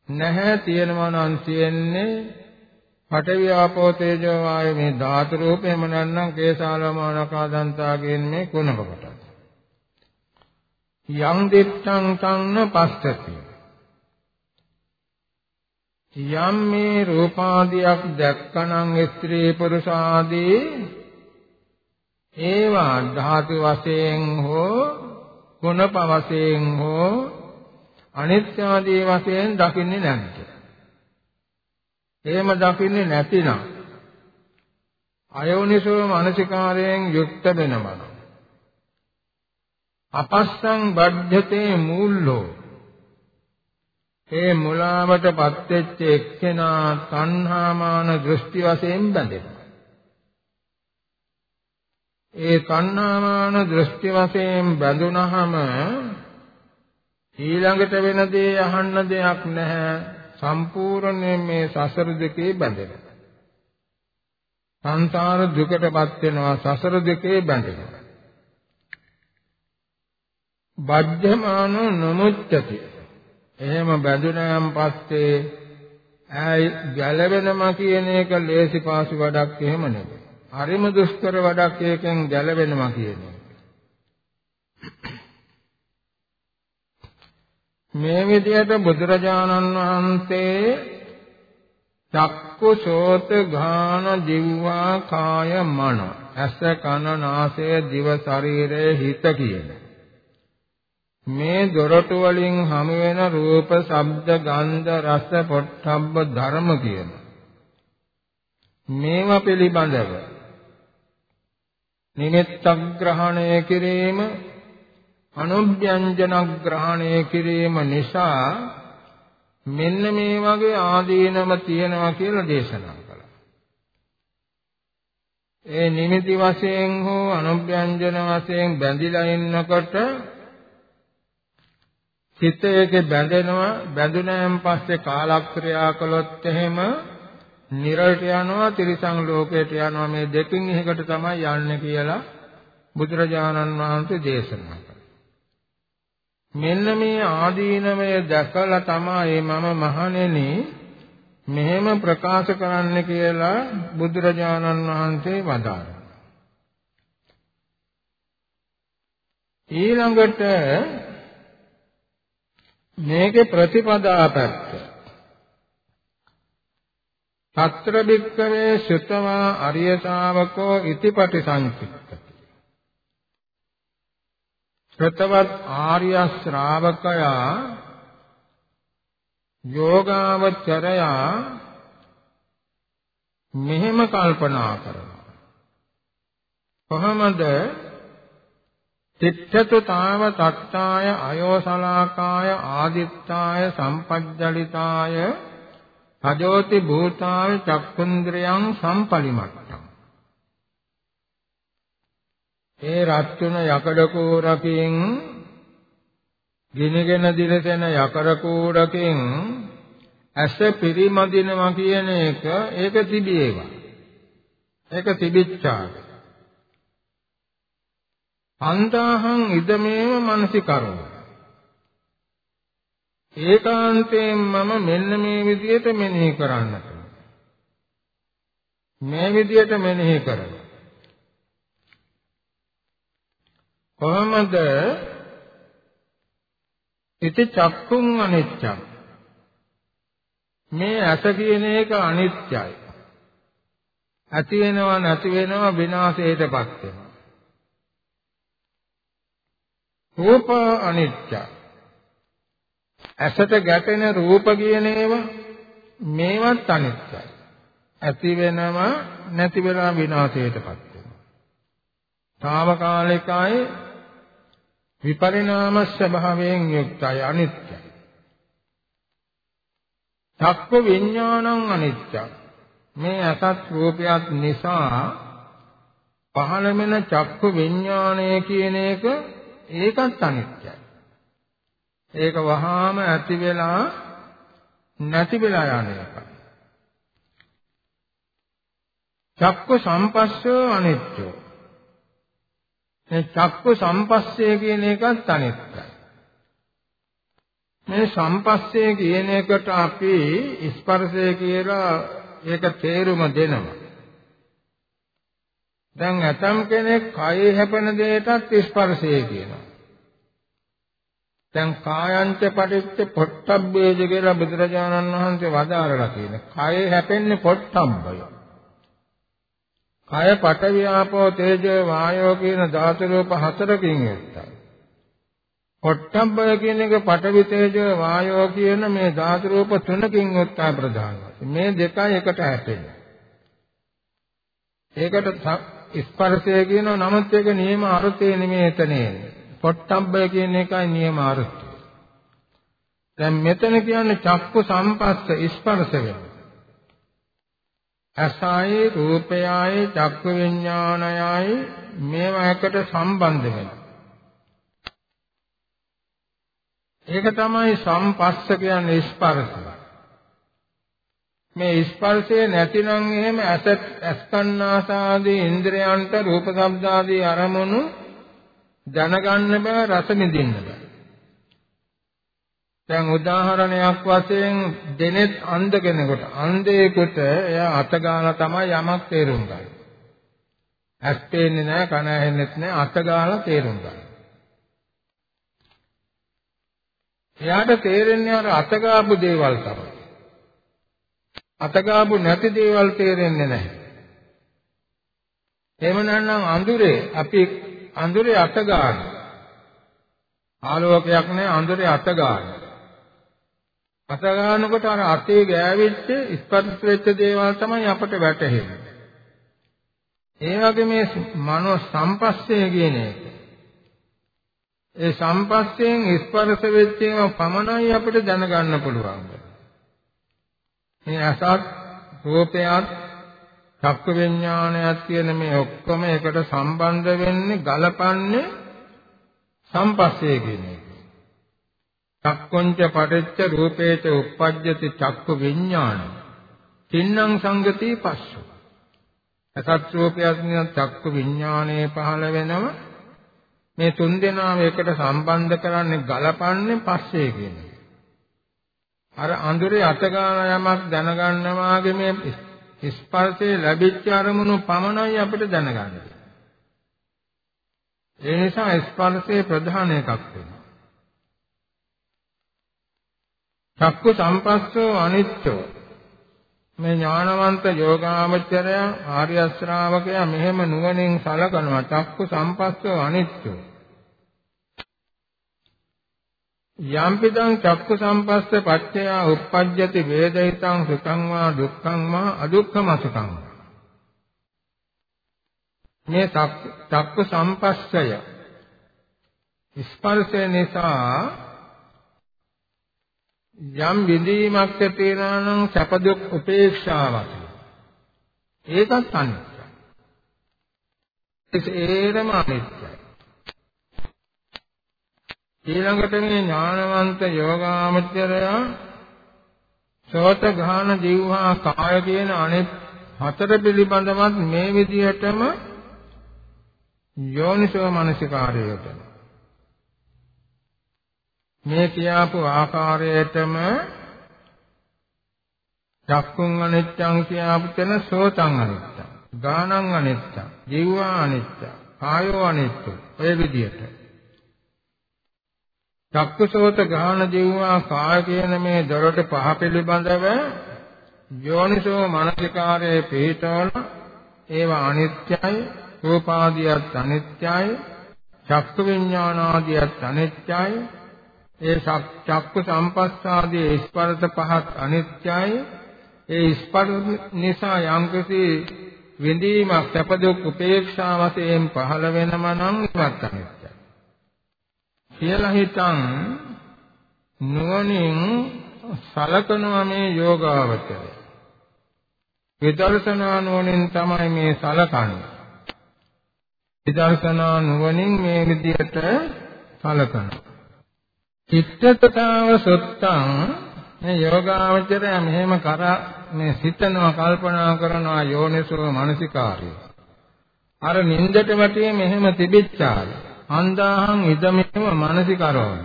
නැහැ. තියෙනවා නම් තියෙන්නේ පඨවි ආපෝ තේජෝ වායු මේ ධාතු රූප එහෙම නැත්නම් කේසාලමානකා දන්තා කියන මේ කුණක කොටස්. යම් දිත්තං තන්න පස්සති. යම් මේ රූපාදියක් දැක්කනම් ස්ත්‍රී පුරුෂ ආදී ඒවා ධාතු වශයෙන් හෝ ගුණප වශයෙන් හෝ අනිත්‍ය ආදී වශයෙන් දකින්නේ නැද්ද? එහෙම දකින්නේ නැතිනම් අයෝනිසෝ මනසිකාරයෙන් යුක්ත වෙනවා. අපස්සං බද්ධතේ මූල්ලෝ ඒ මුලාවටපත් වෙච්ච එක්කෙනා තණ්හාමාන දෘෂ්ටි වශයෙන් බැඳෙනවා. ඒ තණ්හාමාන දෘෂ්ටි වශයෙන් බැඳුනහම ඊළඟට වෙන දේ අහන්න දෙයක් නැහැ. සම්පූර්ණයෙන් මේ සසර දෙකේ බැඳෙනවා. සංසාර දුකටපත් වෙනවා සසර දෙකේ බැඳෙනවා. බද්ධමාන නමුච්චති එහෙම බැඳුනයන් පස්සේ ඇයි ගැලවෙනම කියන එක ලේසි පාසු වැඩක් එහෙම නෙවෙයි. හරිම දුෂ්කර වැඩක් එකෙන් ගැලවෙනම කියන මේ විදිහට බුදුරජාණන් වහන්සේ චක්කු සෝත ගාන ජීවා කාය මන. ඇස කන නාසය දිව ශරීරය හිත කියන. මේ දොරටු වලින් හමු වෙන රූප, ශබ්ද, ගන්ධ, රස, පොට්ටබ්බ ධර්ම කියන. මේවා පිළිබඳව නිමිත්තක් ග්‍රහණය කිරීම අනුභ්‍යංජන ග්‍රහණය කිරීම නිසා මෙන්න මේ වගේ ආදීනම තියෙනවා කියලා දේශනා කළා. ඒ නිමිති වශයෙන් හෝ අනුභ්‍යංජන වශයෙන් බැඳිලා ඉන්නකොට සිත ඒකේ බැඳෙනවා බැඳුනයන් පස්සේ කාලක්‍රියා කළොත් එහෙම නිරයට යනවා තිරිසන් ලෝකයට යනවා මේ දෙකින් එකකට තමයි යන්නේ කියලා බුදුරජාණන් වහන්සේ දේශනා කළා. මෙන්න මේ ආදීනමය දැකලා තමයි මම මහණෙනි මෙහෙම ප්‍රකාශ කරන්න කියලා බුදුරජාණන් වහන්සේ වදාළා. ඊළඟට මේකේ ප්‍රතිපදා පැත්ත. తත්‍ර බික්කවේ සුතවා අරිය ශාවකෝ ඉතිපටි සංචිත්තති. ශ්‍රතවත් ආර්ය ශ්‍රාවකයා යෝගාවචරයා මෙහෙම කල්පනා කරනවා. කොහොමද තිත්තතු තාව තත්තාය අයෝසලාකාය ආදිත්තාය සම්පජ්ජලිතාය අජෝති භූතාය චක්කුන්ද්‍රයන් සම්පලිමට්ටම් ඒ රත්තුන යකඩ කෝරකින් ගිනිගෙන දිලසෙන යකඩ කෝරකින් ඇස පිරිමදිනවා කියන එක ඒක තිබේවා ඒක තිබිච්චාද? අන්තාහං ඉදමේව මනසිකරෝ ඒකාන්තයෙන් මම මෙන්න මේ විදිහට මෙනෙහි කරන්නට මේ විදිහට මෙනෙහි කරනවා. කොහොමද ඉති චක්කුං අනිච්චං මේ ඇස කියන එක අනිත්‍යයි ඇති වෙනවා නැති වෙනවා විනාශයටපත් වෙනවා රූප අනිත්‍ය. ඇසට ගැටෙන රූප කියන ඒවා මේවත් අනිත්‍යයි. ඇති වෙනවා නැති වෙලා විනාශයටපත් වෙනවා. తాවකාලිකයි විපරිණාම ස්වභාවයෙන් යුක්තයි අනිත්‍යයි. චක්ක විඥානං අනිත්‍යයි. මේ අසත් රූපයක් නිසා පහළ වෙන චක්ක විඥානය කියන එක ඒකත් අනිත්‍යයි. ඒක වහාම ඇති වෙලා නැති වෙලා යන එකයි. චක්ක සම්පස්සෝ අනිත්‍යෝ. මේ චක්ක සම්පස්සේ කියන එකත් අනිත්‍යයි. මේ සම්පස්සේ කියන එකට අපි ස්පර්ශය කියලා ඒක තේරුම දෙනවා. දැන් ඇතම් කෙනෙක් කයේ හැපෙන දෙයටත් ස්පර්ශය කියනවා. දැන් කායංච පටිච්ච පොට්ටබ්බේජ කියලා බුදුරජාණන් වහන්සේ වදාරලා තියෙන. කයේ හැපෙන්නේ පොට්ටබ්බය. කය පඨවි ආපෝ තේජෝ වායෝ කියන ධාතු රූප හතරකින් යුක්තයි. පොට්ටබ්බය කියන එක පඨවි තේජෝ වායෝ කියන මේ ධාතු රූප තුනකින් යුක්තයි ප්‍රධාන වශයෙන්. මේ දෙකයි එකට හැපෙන්නේ. ඒකට ස්පර්ශය කියන නමුත් ඒක නියම අර්ථය නෙමෙයි එතනේ. පොට්ටබ්බය කියන එකයි නියම අර්ථය. දැන් මෙතන කියන්නේ චක්කු සම්පස්ස ස්පර්ශ වෙනවා. ඇසයි රූපයයි චක්කු විඥානයයි මේවා එකට සම්බන්ධ වෙනවා. ඒක තමයි සම්පස්ස කියන්නේ ස්පර්ශය. මේ ස්පර්ශය නැතිනම් එහෙම ඇස ඇස්කන්නාසාදී ඉන්ද්‍රයන්ට රූප ශබ්ද ආදී අරමුණු දැනගන්න බෑ රස විඳින්න බෑ. දැන් උදාහරණයක් වශයෙන් දෙනෙත් අන්ධ කෙනෙකුට අන්ධයෙකුට එයා අත ගාලා තමයි යමක් තේරුම් ගන්නේ. ඇස් පේන්නේ නැහැ කන ඇහෙන්නෙත් නැහැ අත ගාලා තේරුම් ගන්න. එයාට තේරෙන්නේ අර අත ගාපු දේවල් තමයි. අත ගාපු නැති දේවල් තේරෙන්නේ නැහැ. එහෙම නැත්නම් අඳුරේ අපි අඳුරේ අත ගන්න. ආලෝකයක් නැහැ අඳුරේ අත ගන්න. අත ගන්නකොට අර අතේ ගෑවිච්ච ස්පර්ශ වෙච්ච දේවල් තමයි අපට වැටහෙන්නේ. ඒ වගේ මේ මනෝ සම්පස්සේ කියන එක. ඒ සම්පස්සයෙන් ස්පර්ශ වෙච්ච ඒවා පමණයි අපිට දැනගන්න පුළුවන්. මේ අසත් රූපයත් චක්ක විඥානයත් කියන මේ ඔක්කොම එකට සම්බන්ධ වෙන්නේ ගලපන්නේ සම්පස්සේ කියන එක. චක්කොංච පටිච්ච රූපේච උප්පජ්ජති චක්කු විඥාන තින්නම් සංගති පස්සු අසත් රූපයක් නියම් චක්කු විඥානයේ පහළ වෙනව මේ තුන් දෙනාම එකට සම්බන්ධ කරන්නේ ගලපන්නේ පස්සේ කියන්නේ අර අඳුරේ අතගාන යමක් දැනගන්නවාගේ මේ ස්පර්ශයේ ලැබිච්ච අරමුණු පමණයි අපිට දැනගන්න. ඒ නිසා ස්පර්ශයේ ප්‍රධාන එකක් වෙනවා. චක්කු සම්පස්සෝ අනිච්චෝ. මේ ඥානවන්ත යෝගාමචරය ආර්ය ශ්‍රාවකයා මෙහෙම නුවණින් සලකනවා. චක්කු සම්පස්සෝ අනිච්චෝ. යම්පිදං චක්කු සම්පස්ස පච්චය උප්පජ්ජති වේදිතං සුඛං වා දුක්ඛං වා අදුක්ඛම සුඛං මේ චක්කු සම්පස්සය ස්පර්ශය නිසා යම් විඳීමක් තියෙනවා නම් සැප දුක් උපේක්ෂාවක්. ඒකත් අනිත්‍යයි. ඒකේරම අනිත්‍යයි. ඊළඟට මේ ඥානවන්ත යෝගාමචරයා සෝත ගාන ජීවහා කාය කියන අනෙක් හතර පිළිබඳවත් මේ විදිහටම යෝනිසෝ මනසිකාරයට මේ කියාපු ආකාරයටම චක්කුං අනිච්චං කියාපු තැන සෝතං අනිච්චං ගානං අනිච්චං ජීවා අනිච්චං කායෝ අනිච්චං ඔය විදිහට චක්කසෝත ගාන ජීවා කාය කියන මේ දොරට පහ පිළිබඳව යෝනිසෝ මනසිකාරයේ පිහිටවල ඒවා අනිත්‍යයි රූපාදියත් අනිත්‍යයි චක්ක විඥානාදියත් අනිත්‍යයි ඒ චක්ක සම්පස්සාදී ස්පර්ශ පහත් අනිත්‍යයි. ඒ ස්පර්ශ නිසා යම්කිසි විඳීමක් සැප දුක් උපේක්ෂා වශයෙන් පහළ වෙනම නම් ඉවත් අනිත්‍යයි. කියලා හිතන් නුවණින් සලකනවා මේ යෝගාවචරය. විදර්ශනා නුවණින් තමයි මේ සලකන්නේ. විදර්ශනා නුවණින් මේ විදිහට සලකනවා. චිත්තතාව සොත්තං. මේ යෝගාවචරය මෙහෙම කර මේ සිතනවා කල්පනා කරනවා යෝනිසෝ මනසිකාරය. අර නින්දට වැටේ මෙහෙම තිබිච්චාල. අන්දාහං ඉදමෙම මනසිකරෝන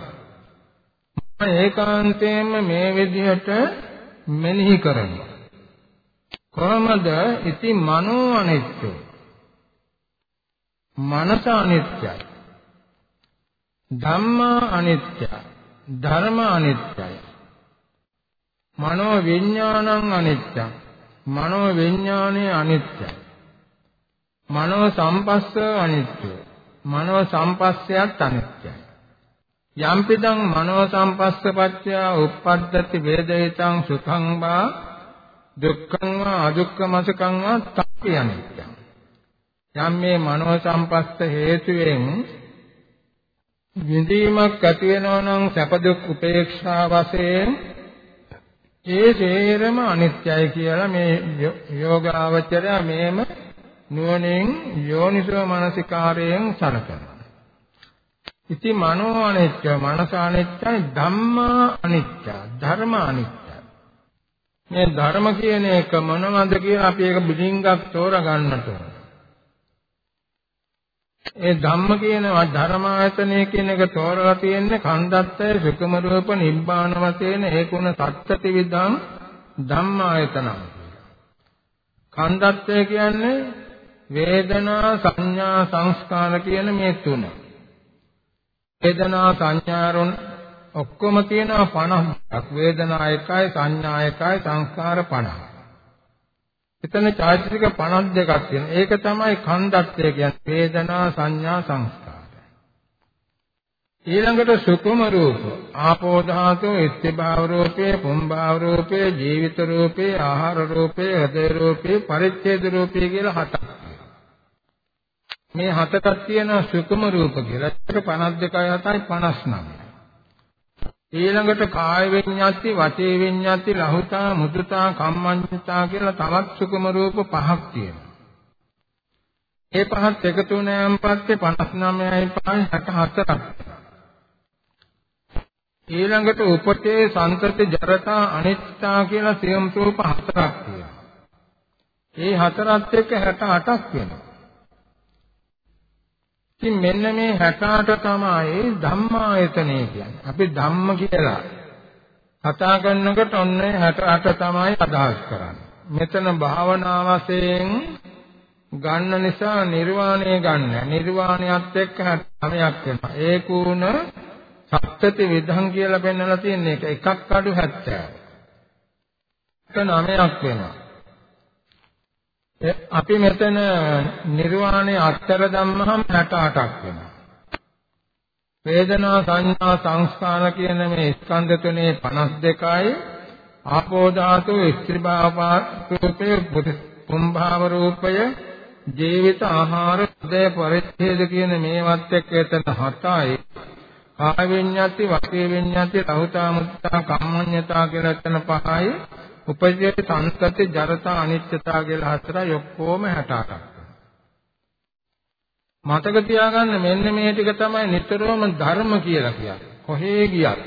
මම ඒකාන්තයෙන්ම මේ විදිහට මෙනෙහි කරනවා. කොහොමද? ඉති මනෝ අනිත්‍ය. මනස අනිත්‍යයි. ධම්මා අනිත්‍යයි. ධර්ම අනිත්‍යයි. මනෝ විඥානං අනිත්‍යං. මනෝ විඥානේ අනිත්‍යයි. මනෝ සම්පස්ස අනිත්‍යයි. මනෝ සම්පස්සයත් අනිත්‍යයි. යම්පිදං මනෝ සම්පස්සපච්චය උප්පද්දති වේදිතං සුඛං වා දුක්ඛං වා අදුක්ඛමසකං වා තප්පි අනිත්‍යං. යම් මේ මනෝ සම්පස්ස හේතුවෙන් විඳීමක් ඇති වෙනවා නම් සැප දුක් උපේක්ෂා වශයෙන් ඒ සේරම අනිත්‍යයි කියලා මේ යෝගාවචරය මේම නුවණින් යෝනිසෝ මනසිකාරයෙන් සලකනවා. ඉති මනෝ අනිත්‍ය, මනස අනිත්‍යයි, ධම්මා අනිත්‍ය, ධර්ම අනිත්‍ය. මේ ධර්ම කියන එක මොනවද කියලා අපි ඒක බිලින්ගක් තෝරගන්නට ඕන. ඒ ධම්ම කියන ධර්මායතනය කියන එක තෝරලා තියෙන්නේ කන්දත්තය සුකම රූප නිබ්බාන වශයෙන් ඒකුණ සත්‍යති විදං ධම්මායතන. කන්දත්තය කියන්නේ වේදනා සංඥා සංස්කාර කියන මේ තුන. වේදනා සංඥාරුන් ඔක්කොම තියෙනවා 50ක්. වේදනා එකයි සංඥා එකයි සංස්කාර 50. එතන චෛතසික 52ක් තියෙනවා. ඒක තමයි කන්දත්ය කියන්නේ වේදනා සංඥා සංස්කාර. ඊළඟට සුකුම රූප, ආපෝ ධාතු, ඉත්තිභාව රූපේ, පුම්භාව රූපේ, ජීවිත රූපේ, ආහාර රූපේ, හදේ රූපේ, පරිච්ඡේද රූපේ කියලා හතක්. මේ හතක් තියෙන සුකුම රූප කියලා. ඒක 52යි 7යි 59. ඊළඟට කාය විඤ්ඤාති, වචේ විඤ්ඤාති, ලහුතා, මුදුතා, කම්මඤ්ඤතා කියලා තවත් සුකුම රූප පහක් තියෙනවා. ඒ පහත් එකතු වුණාන් පස්සේ 59යි 5යි 64ක්. ඊළඟට උපතේ සංතති ජරතා අනිත්‍යා කියලා සියම් රූප හතරක් තියෙනවා. ඒ හතරත් එක්ක 68ක් වෙනවා. ඉතින් මෙන්න මේ 68 තමයි ධම්මායතනය කියන්නේ. අපි ධම්ම කියලා කතා කරනකොට ඔන්න 68 තමයි අදහස් කරන්නේ. මෙතන භාවනා වශයෙන් ගන්න නිසා නිර්වාණය ගන්න. නිර්වාණයත් එක්ක 69ක් වෙනවා. ඒකුණ සත්‍යති විධං කියලා පෙන්වලා තියෙන එක එකක් අඩු 70. 9ක් වෙනවා. අපි මෙතන නිර්වාණය අත්තර ධම්මහම් 68ක් වෙනවා. වේදනා සංඥා සංස්කාර කියන මේ ස්කන්ධ තුනේ 52යි ආපෝ ධාතු ස්ත්‍රීභාව රූපේ පුම්භාව රූපය ජීවිත ආහාර හදේ පරිච්ඡේද කියන මේවත් එක්ක එතන 7යි කාය විඤ්ඤාති වාචේ විඤ්ඤාති රහුතා මුත්තා කම්මඤ්ඤතා කියලා එතන 5යි උපජේ සංස්කෘති ජරතා අනිත්‍යතා කියලා හතරයි ඔක්කොම 68ක්. මතක තියාගන්න මෙන්න මේ ටික තමයි නිතරම ධර්ම කියලා කියන්නේ. කොහේ ගියත්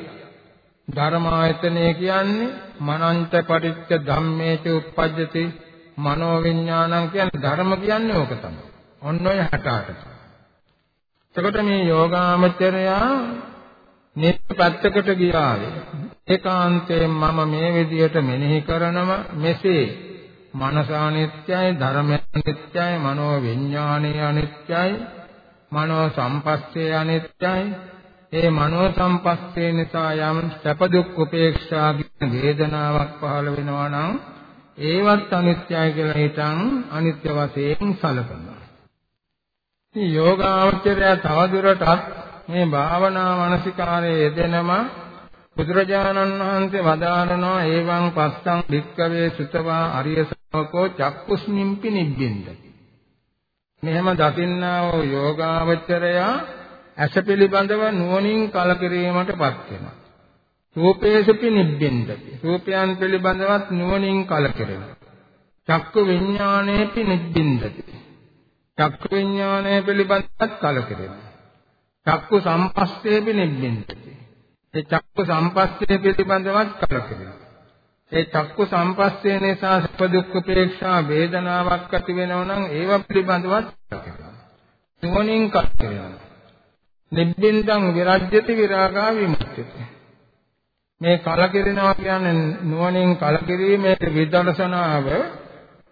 ධර්මායතනය කියන්නේ මනන්ත පටිච්ච ධම්මේච උප්පජ්ජති මනෝ විඥානං කියන්නේ ධර්ම කියන්නේ ඕක තමයි. ඔන්න ඔය 68. එතකොට මේ යෝගාමචරයා නිත් පැත්තකට ගියාවේ ඒකාන්තයෙන් මම මේ විදියට මෙනෙහි කරනම මෙසේ මනස අනිත්‍යයි ධර්මය අනිත්‍යයි මනෝ විඥානය අනිත්‍යයි මනෝ සම්පස්සේ අනිත්‍යයි ඒ මනෝ සම්පස්සේ නිසා යම් සැප දුක් උපේක්ෂා කියන වේදනාවක් පහළ වෙනවා නම් ඒවත් අනිත්‍යයි කියලා හිතන් අනිත්‍ය වශයෙන් සැලකනවා. ඉතින් යෝගාවචරය තවදුරටත් මේ භාවනා මානසිකාරයේ යෙදෙනම බුදුරජාණන් වහන්සේ වදාරනවා ඒවං පස්සං භික්කවේ සුතවා අරිය ශ්‍රාවකෝ චක්කුස්මින්පි නිබ්බින්දති. මෙහෙම දකින්නා වූ යෝගාවචරයා ඇස පිළිබඳව නුවණින් කලකිරීමටපත් වෙනවා. රූපේසුපි නිබ්බින්දති. රූපයන් පිළිබඳවත් නුවණින් කලකිරෙනවා. චක්කු විඥානේපි නිබ්බින්දති. චක්කු විඥානය පිළිබඳවත් කලකිරෙනවා. චක්කු සම්පස්සේපි නිබ්බින්දති. ඒ චක්කු සම්පස්සේ පිළිබඳවත් කලකිරෙනවා. ඒ චක්කු සම්පස්සේ නිසා සුඛ දුක්ඛ උපේක්ෂා වේදනාවක් ඇති වෙනව නම් ඒව පිළිබඳවත් කලකිරෙනවා. නුවණින් කලකිරෙනවා. නිබ්බින්දං විරජ්‍යති විරාගා විමුක්තිය. මේ කලකිරෙනවා කියන්නේ නුවණින් කලකිරීමේ විදර්ශනාව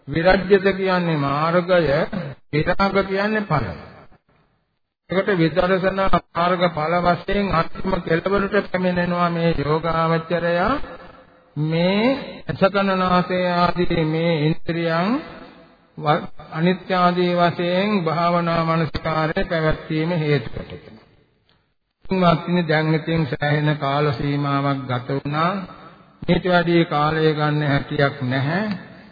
විරජ්‍යත කියන්නේ මාර්ගය විරාග කියන්නේ ඵලය. එකට විදර්ශනා මාර්ග ඵල වශයෙන් අත්ම කෙළවරට පැමිණෙනවා මේ යෝගාවචරය මේ අසකනනාසය ආදී මේ ඉන්ද්‍රියන් අනිත්‍ය ආදී වශයෙන් භාවනා මනස්කාරය පැවැත්වීම හේතු කොටයි. තුන්වත්නි දැන් ඉතින් සෑහෙන කාල සීමාවක් ගත වුණා. මේට වැඩි කාලය ගන්න හැටියක් නැහැ.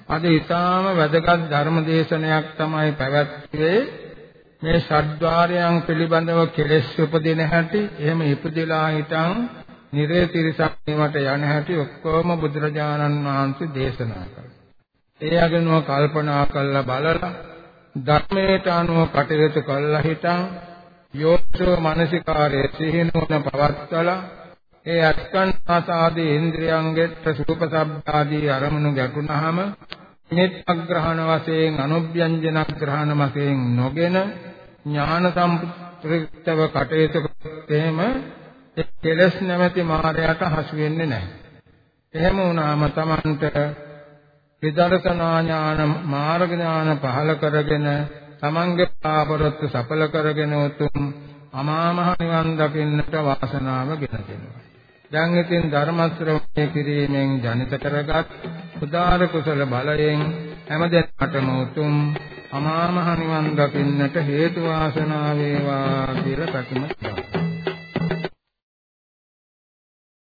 අද ඊටාම වැදගත් ධර්ම දේශනයක් තමයි පැවැත්වුවේ. මේ ෂඩ්්වාරයන් පිළිබඳව කෙලෙස් උපදින හැටි, එහෙම ඉපදෙලා හිටන් නිරේතිරසක් වීමට යන හැටි ඔක්කොම බුදුරජාණන් වහන්සේ දේශනා කළා. ඒ අගනුව කල්පනා කරලා බලලා ධර්මයට අනුව කටයුතු කළා හිටන් යෝසෝ මානසිකාරයේ සිහිනුවන පවත්වලා ඒ අස්කන්නාසාදී ඉන්ද්‍රියංගෙත් සුඛ සබ්දාදී අරමුණු ගැටුණාම නිත්‍යග්‍රහණ වශයෙන් අනුභ්‍යංජන ග්‍රහණ වශයෙන් නොගෙන ඥාන සම්ප්‍රයුක්තව කටයුතු කරත් එහෙම කෙලස් නැමැති මායයට හසු වෙන්නේ නැහැ. එහෙම වුණාම Tamanට විදර්ශනා ඥාන මාර්ග ඥාන පහල කරගෙන Tamanගේ පාපරොත්තු සඵල කරගෙන උතුම් අමා මහ නිවන් දකින්නට වාසනාව ගෙන දෙනවා. දැන් ඉතින් ධර්ම ශ්‍රවණය කිරීමෙන් ජනිත කරගත් උදාර කුසල බලයෙන් හැමදෙනාටම උතුම් අමා මහ නිවන් දකින්නට හේතු වාසනා වේවා කියලා ප්‍රතිමත් කරනවා.